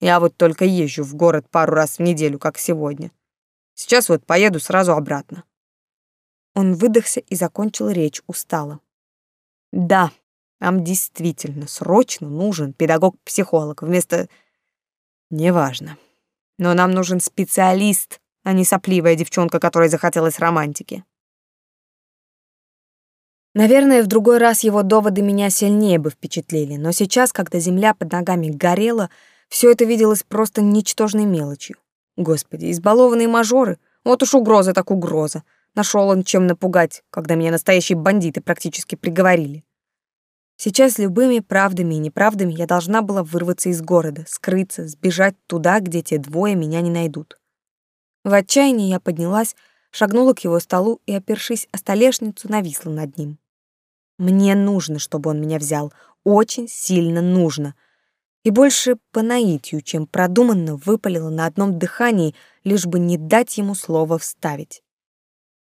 Я вот только езжу в город пару раз в неделю, как сегодня. Сейчас вот поеду сразу обратно. Он выдохся и закончил речь устало. Да, нам действительно срочно нужен педагог-психолог вместо Неважно. Но нам нужен специалист, а не сопливая девчонка, которой захотелось романтики. Наверное, в другой раз его доводы меня сильнее бы впечатлили, но сейчас, когда земля под ногами горела, все это виделось просто ничтожной мелочью. Господи, избалованные мажоры, вот уж угроза так угроза. Нашел он чем напугать, когда меня настоящие бандиты практически приговорили. Сейчас любыми правдами и неправдами я должна была вырваться из города, скрыться, сбежать туда, где те двое меня не найдут. В отчаянии я поднялась, шагнула к его столу и, опершись о столешницу, нависла над ним. Мне нужно, чтобы он меня взял, очень сильно нужно. И больше по наитию, чем продуманно выпалила на одном дыхании, лишь бы не дать ему слова вставить.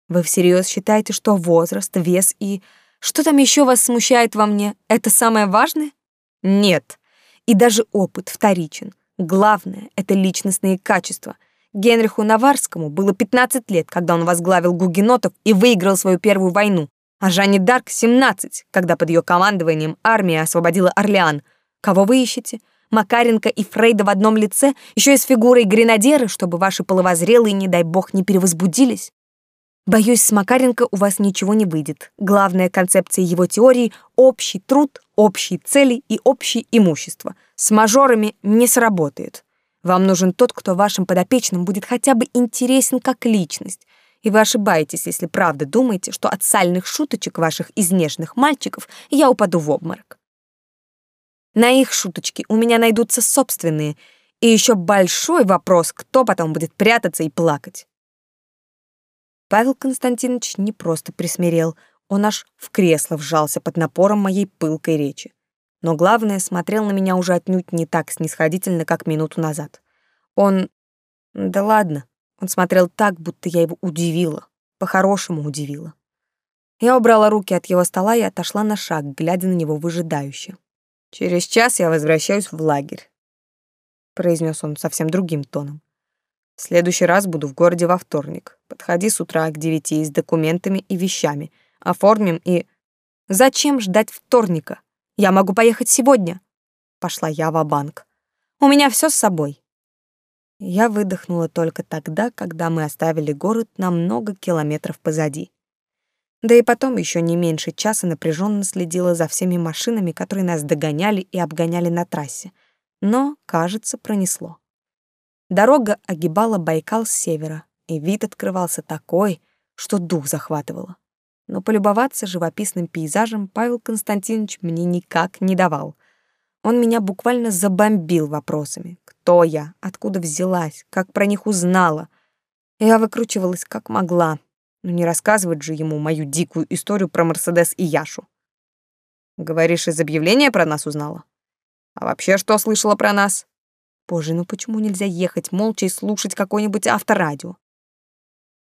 Вы всерьез считаете, что возраст, вес и что там еще вас смущает во мне? Это самое важное? Нет. И даже опыт вторичен. Главное — это личностные качества. Генриху Наварскому было 15 лет, когда он возглавил гугенотов и выиграл свою первую войну, а Жанне Дарк — 17, когда под ее командованием армия освободила Орлеан. Кого вы ищете? Макаренко и Фрейда в одном лице, еще и с фигурой гренадера, чтобы ваши половозрелые, не дай бог, не перевозбудились? Боюсь, с Макаренко у вас ничего не выйдет. Главная концепция его теории — общий труд, общие цели и общее имущество. С мажорами не сработает. Вам нужен тот, кто вашим подопечным будет хотя бы интересен как личность. И вы ошибаетесь, если правда думаете, что от сальных шуточек ваших изнежных мальчиков я упаду в обморок. На их шуточки у меня найдутся собственные, и еще большой вопрос, кто потом будет прятаться и плакать. Павел Константинович не просто присмирел, он аж в кресло вжался под напором моей пылкой речи. Но главное, смотрел на меня уже отнюдь не так снисходительно, как минуту назад. Он... Да ладно, он смотрел так, будто я его удивила, по-хорошему удивила. Я убрала руки от его стола и отошла на шаг, глядя на него выжидающе. «Через час я возвращаюсь в лагерь», — произнес он совсем другим тоном. В следующий раз буду в городе во вторник. Подходи с утра к девяти с документами и вещами. Оформим и... Зачем ждать вторника? Я могу поехать сегодня. Пошла я в банк У меня все с собой. Я выдохнула только тогда, когда мы оставили город на много километров позади. Да и потом еще не меньше часа напряженно следила за всеми машинами, которые нас догоняли и обгоняли на трассе. Но, кажется, пронесло. Дорога огибала Байкал с севера, и вид открывался такой, что дух захватывало. Но полюбоваться живописным пейзажем Павел Константинович мне никак не давал. Он меня буквально забомбил вопросами. Кто я? Откуда взялась? Как про них узнала? Я выкручивалась как могла. Но не рассказывать же ему мою дикую историю про Мерседес и Яшу. Говоришь, из объявления про нас узнала? А вообще что слышала про нас? Боже, ну почему нельзя ехать молча и слушать какое-нибудь авторадио?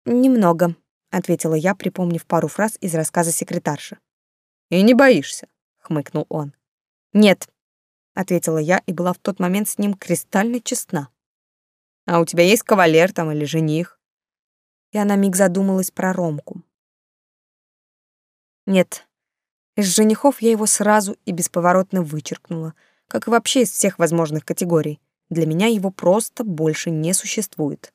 Немного, ответила я, припомнив пару фраз из рассказа секретарши. И не боишься, хмыкнул он. Нет, ответила я и была в тот момент с ним кристально честна. А у тебя есть кавалер там или жених? Я на миг задумалась про Ромку. Нет, из женихов я его сразу и бесповоротно вычеркнула, как и вообще из всех возможных категорий. Для меня его просто больше не существует.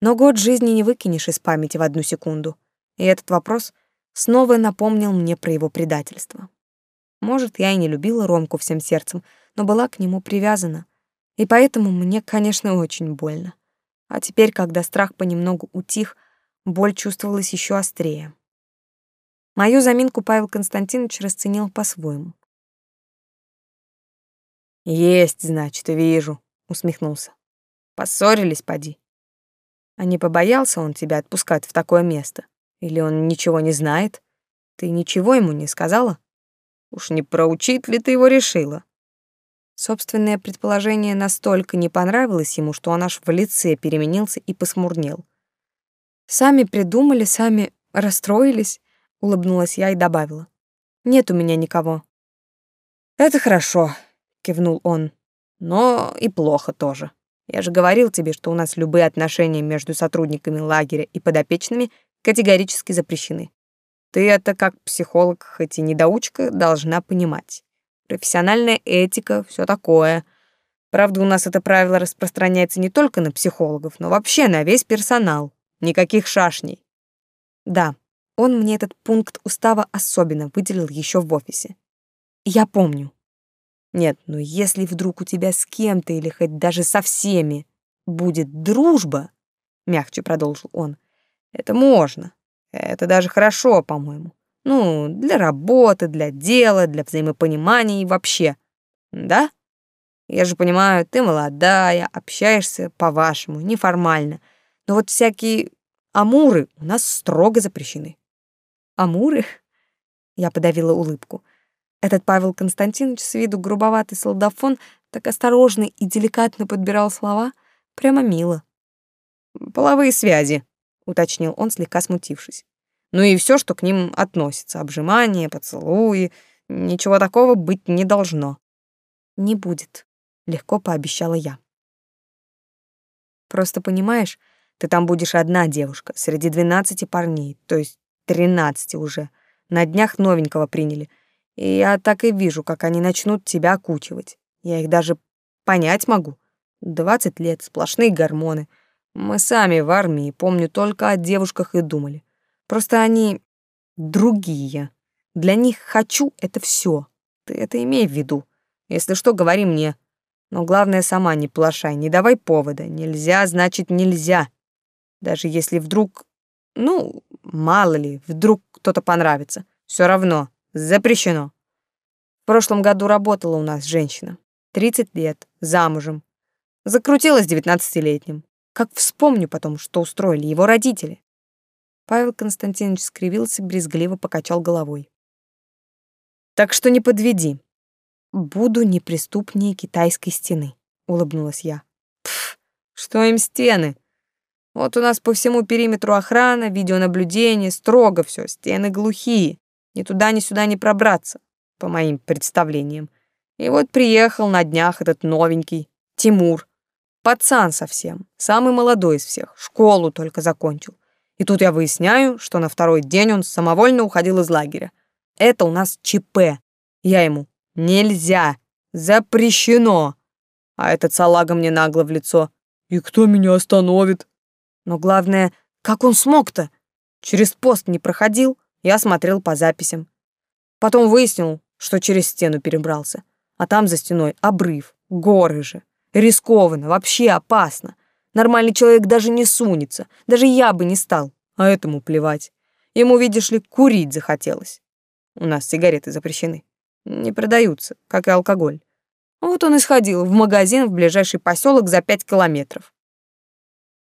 Но год жизни не выкинешь из памяти в одну секунду. И этот вопрос снова напомнил мне про его предательство. Может, я и не любила Ромку всем сердцем, но была к нему привязана. И поэтому мне, конечно, очень больно. А теперь, когда страх понемногу утих, боль чувствовалась еще острее. Мою заминку Павел Константинович расценил по-своему. «Есть, значит, вижу», — усмехнулся. «Поссорились, поди». А не побоялся он тебя отпускать в такое место? Или он ничего не знает? Ты ничего ему не сказала? Уж не проучить ли ты его решила? Собственное предположение настолько не понравилось ему, что он аж в лице переменился и посмурнел. «Сами придумали, сами расстроились», — улыбнулась я и добавила. «Нет у меня никого». «Это хорошо», — кивнул он. «Но и плохо тоже. Я же говорил тебе, что у нас любые отношения между сотрудниками лагеря и подопечными категорически запрещены. Ты это как психолог, хоть и недоучка, должна понимать. Профессиональная этика, все такое. Правда, у нас это правило распространяется не только на психологов, но вообще на весь персонал. Никаких шашней. Да, он мне этот пункт устава особенно выделил еще в офисе. Я помню. Нет, ну если вдруг у тебя с кем-то или хоть даже со всеми будет дружба, мягче продолжил он, это можно. Это даже хорошо, по-моему. Ну, для работы, для дела, для взаимопонимания и вообще. Да? Я же понимаю, ты молодая, общаешься по-вашему, неформально. Но вот всякие амуры у нас строго запрещены. Амуры? Я подавила улыбку. Этот Павел Константинович с виду грубоватый солдафон так осторожно и деликатно подбирал слова, прямо мило. «Половые связи», — уточнил он, слегка смутившись. «Ну и все, что к ним относится, обжимание, поцелуи, ничего такого быть не должно». «Не будет», — легко пообещала я. «Просто понимаешь, ты там будешь одна девушка среди двенадцати парней, то есть тринадцати уже. На днях новенького приняли — и я так и вижу, как они начнут тебя окучивать. Я их даже понять могу. Двадцать лет, сплошные гормоны. Мы сами в армии, помню, только о девушках и думали. Просто они другие. Для них «хочу» — это все. Ты это имей в виду. Если что, говори мне. Но главное, сама не плашай, не давай повода. Нельзя, значит, нельзя. Даже если вдруг, ну, мало ли, вдруг кто-то понравится. Все равно. Запрещено. В прошлом году работала у нас женщина. 30 лет, замужем. Закрутилась девятнадцатилетним. Как вспомню потом, что устроили его родители. Павел Константинович скривился, брезгливо покачал головой. Так что не подведи. Буду неприступнее китайской стены, улыбнулась я. Пф, что им стены? Вот у нас по всему периметру охрана, видеонаблюдение, строго все, стены глухие. Ни туда, ни сюда не пробраться, по моим представлениям. И вот приехал на днях этот новенький, Тимур. Пацан совсем, самый молодой из всех, школу только закончил. И тут я выясняю, что на второй день он самовольно уходил из лагеря. Это у нас ЧП. Я ему «Нельзя! Запрещено!» А этот салага мне нагло в лицо. «И кто меня остановит?» Но главное, как он смог-то? Через пост не проходил, я смотрел по записям. Потом выяснил, что через стену перебрался. А там за стеной обрыв, горы же. Рискованно, вообще опасно. Нормальный человек даже не сунется. Даже я бы не стал. А этому плевать. Ему, видишь ли, курить захотелось. У нас сигареты запрещены. Не продаются, как и алкоголь. Вот он и сходил в магазин в ближайший поселок за пять километров.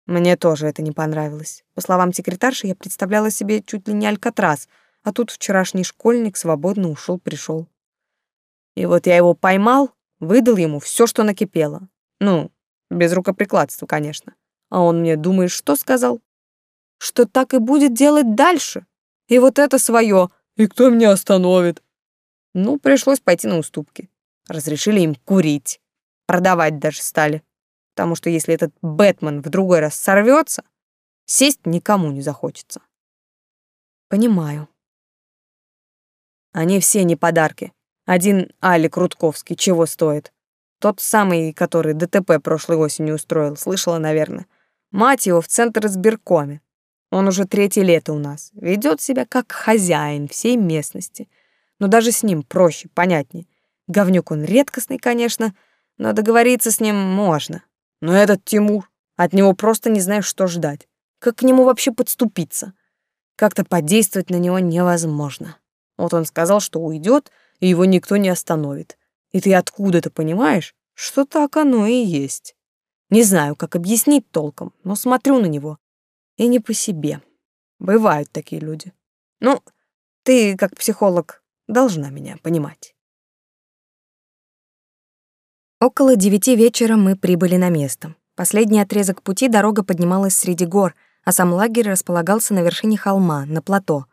Мне тоже это не понравилось. По словам секретарши, я представляла себе чуть ли не алькатрас, а тут вчерашний школьник свободно ушел пришел И вот я его поймал, выдал ему все, что накипело. Ну, без рукоприкладства, конечно. А он мне, думаешь, что сказал? Что так и будет делать дальше. И вот это свое. И кто меня остановит? Ну, пришлось пойти на уступки. Разрешили им курить. Продавать даже стали потому что если этот Бэтмен в другой раз сорвется, сесть никому не захочется. Понимаю. Они все не подарки. Один Алик Рудковский чего стоит? Тот самый, который ДТП прошлой осенью устроил, слышала, наверное. Мать его в центр избиркоме. Он уже третье лето у нас. Ведет себя как хозяин всей местности. Но даже с ним проще, понятнее. Говнюк он редкостный, конечно, но договориться с ним можно. Но этот Тимур, от него просто не знаешь, что ждать. Как к нему вообще подступиться? как-то подействовать на него невозможно. Вот он сказал, что уйдет, и его никто не остановит. И ты откуда-то понимаешь, что так оно и есть. Не знаю, как объяснить толком, но смотрю на него. И не по себе. Бывают такие люди. Ну, ты, как психолог, должна меня понимать. Около девяти вечера мы прибыли на место. Последний отрезок пути дорога поднималась среди гор, а сам лагерь располагался на вершине холма, на плато.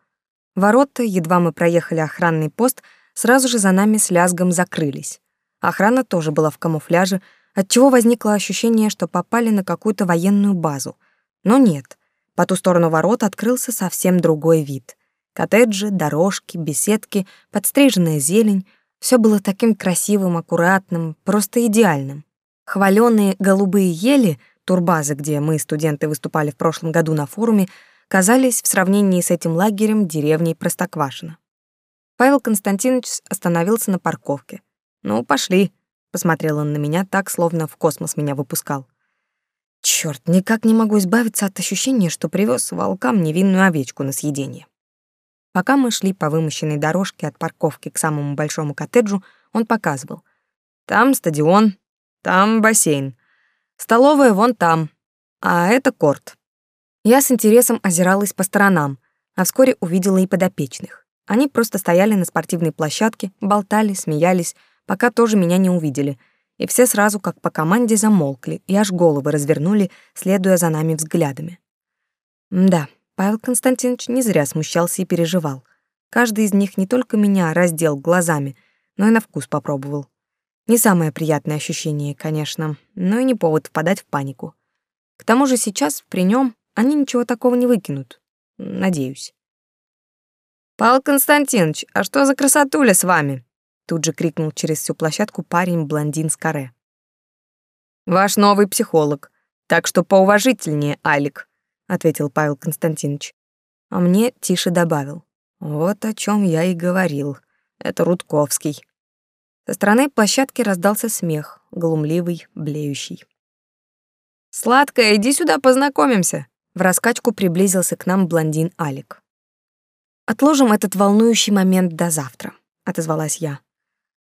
Ворота, едва мы проехали охранный пост, сразу же за нами с лязгом закрылись. Охрана тоже была в камуфляже, отчего возникло ощущение, что попали на какую-то военную базу. Но нет, по ту сторону ворот открылся совсем другой вид. Коттеджи, дорожки, беседки, подстриженная зелень — все было таким красивым, аккуратным, просто идеальным. Хваленые голубые ели, турбазы, где мы, студенты, выступали в прошлом году на форуме, казались в сравнении с этим лагерем деревней Простоквашино. Павел Константинович остановился на парковке. «Ну, пошли», — посмотрел он на меня так, словно в космос меня выпускал. Черт, никак не могу избавиться от ощущения, что привез волкам невинную овечку на съедение. Пока мы шли по вымощенной дорожке от парковки к самому большому коттеджу, он показывал. Там стадион, там бассейн. Столовая вон там, а это корт. Я с интересом озиралась по сторонам, а вскоре увидела и подопечных. Они просто стояли на спортивной площадке, болтали, смеялись, пока тоже меня не увидели, и все сразу как по команде замолкли и аж головы развернули, следуя за нами взглядами. Да, Павел Константинович не зря смущался и переживал. Каждый из них не только меня раздел глазами, но и на вкус попробовал. Не самое приятное ощущение, конечно, но и не повод впадать в панику. К тому же сейчас при нем они ничего такого не выкинут. Надеюсь. «Павел Константинович, а что за красотуля с вами?» Тут же крикнул через всю площадку парень-блондин с каре. «Ваш новый психолог, так что поуважительнее, Алик», ответил Павел Константинович. А мне тише добавил. «Вот о чем я и говорил. Это Рудковский». Со стороны площадки раздался смех, глумливый, блеющий. «Сладкая, иди сюда, познакомимся!» В раскачку приблизился к нам блондин Алик. «Отложим этот волнующий момент до завтра», — отозвалась я.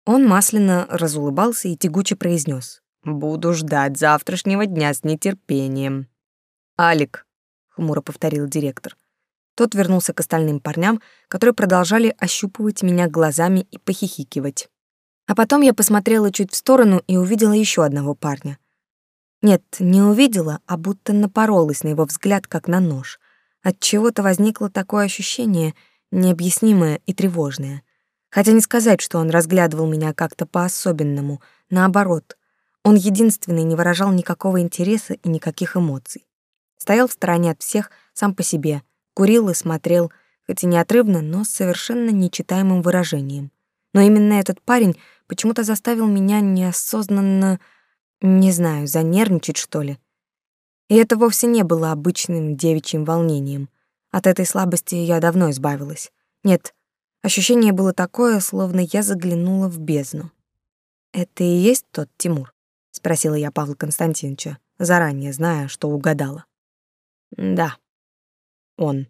Он масляно разулыбался и тягуче произнес: «Буду ждать завтрашнего дня с нетерпением». «Алик», — хмуро повторил директор. Тот вернулся к остальным парням, которые продолжали ощупывать меня глазами и похихикивать. А потом я посмотрела чуть в сторону и увидела еще одного парня. Нет, не увидела, а будто напоролась на его взгляд, как на нож. От чего-то возникло такое ощущение, необъяснимое и тревожное. Хотя не сказать, что он разглядывал меня как-то по-особенному, наоборот. Он единственный не выражал никакого интереса и никаких эмоций. Стоял в стороне от всех, сам по себе, курил и смотрел, хоть и неотрывно, но с совершенно нечитаемым выражением. Но именно этот парень почему-то заставил меня неосознанно, не знаю, занервничать, что ли. И это вовсе не было обычным девичьим волнением. От этой слабости я давно избавилась. Нет, ощущение было такое, словно я заглянула в бездну. «Это и есть тот Тимур?» — спросила я Павла Константиновича, заранее зная, что угадала. «Да, он».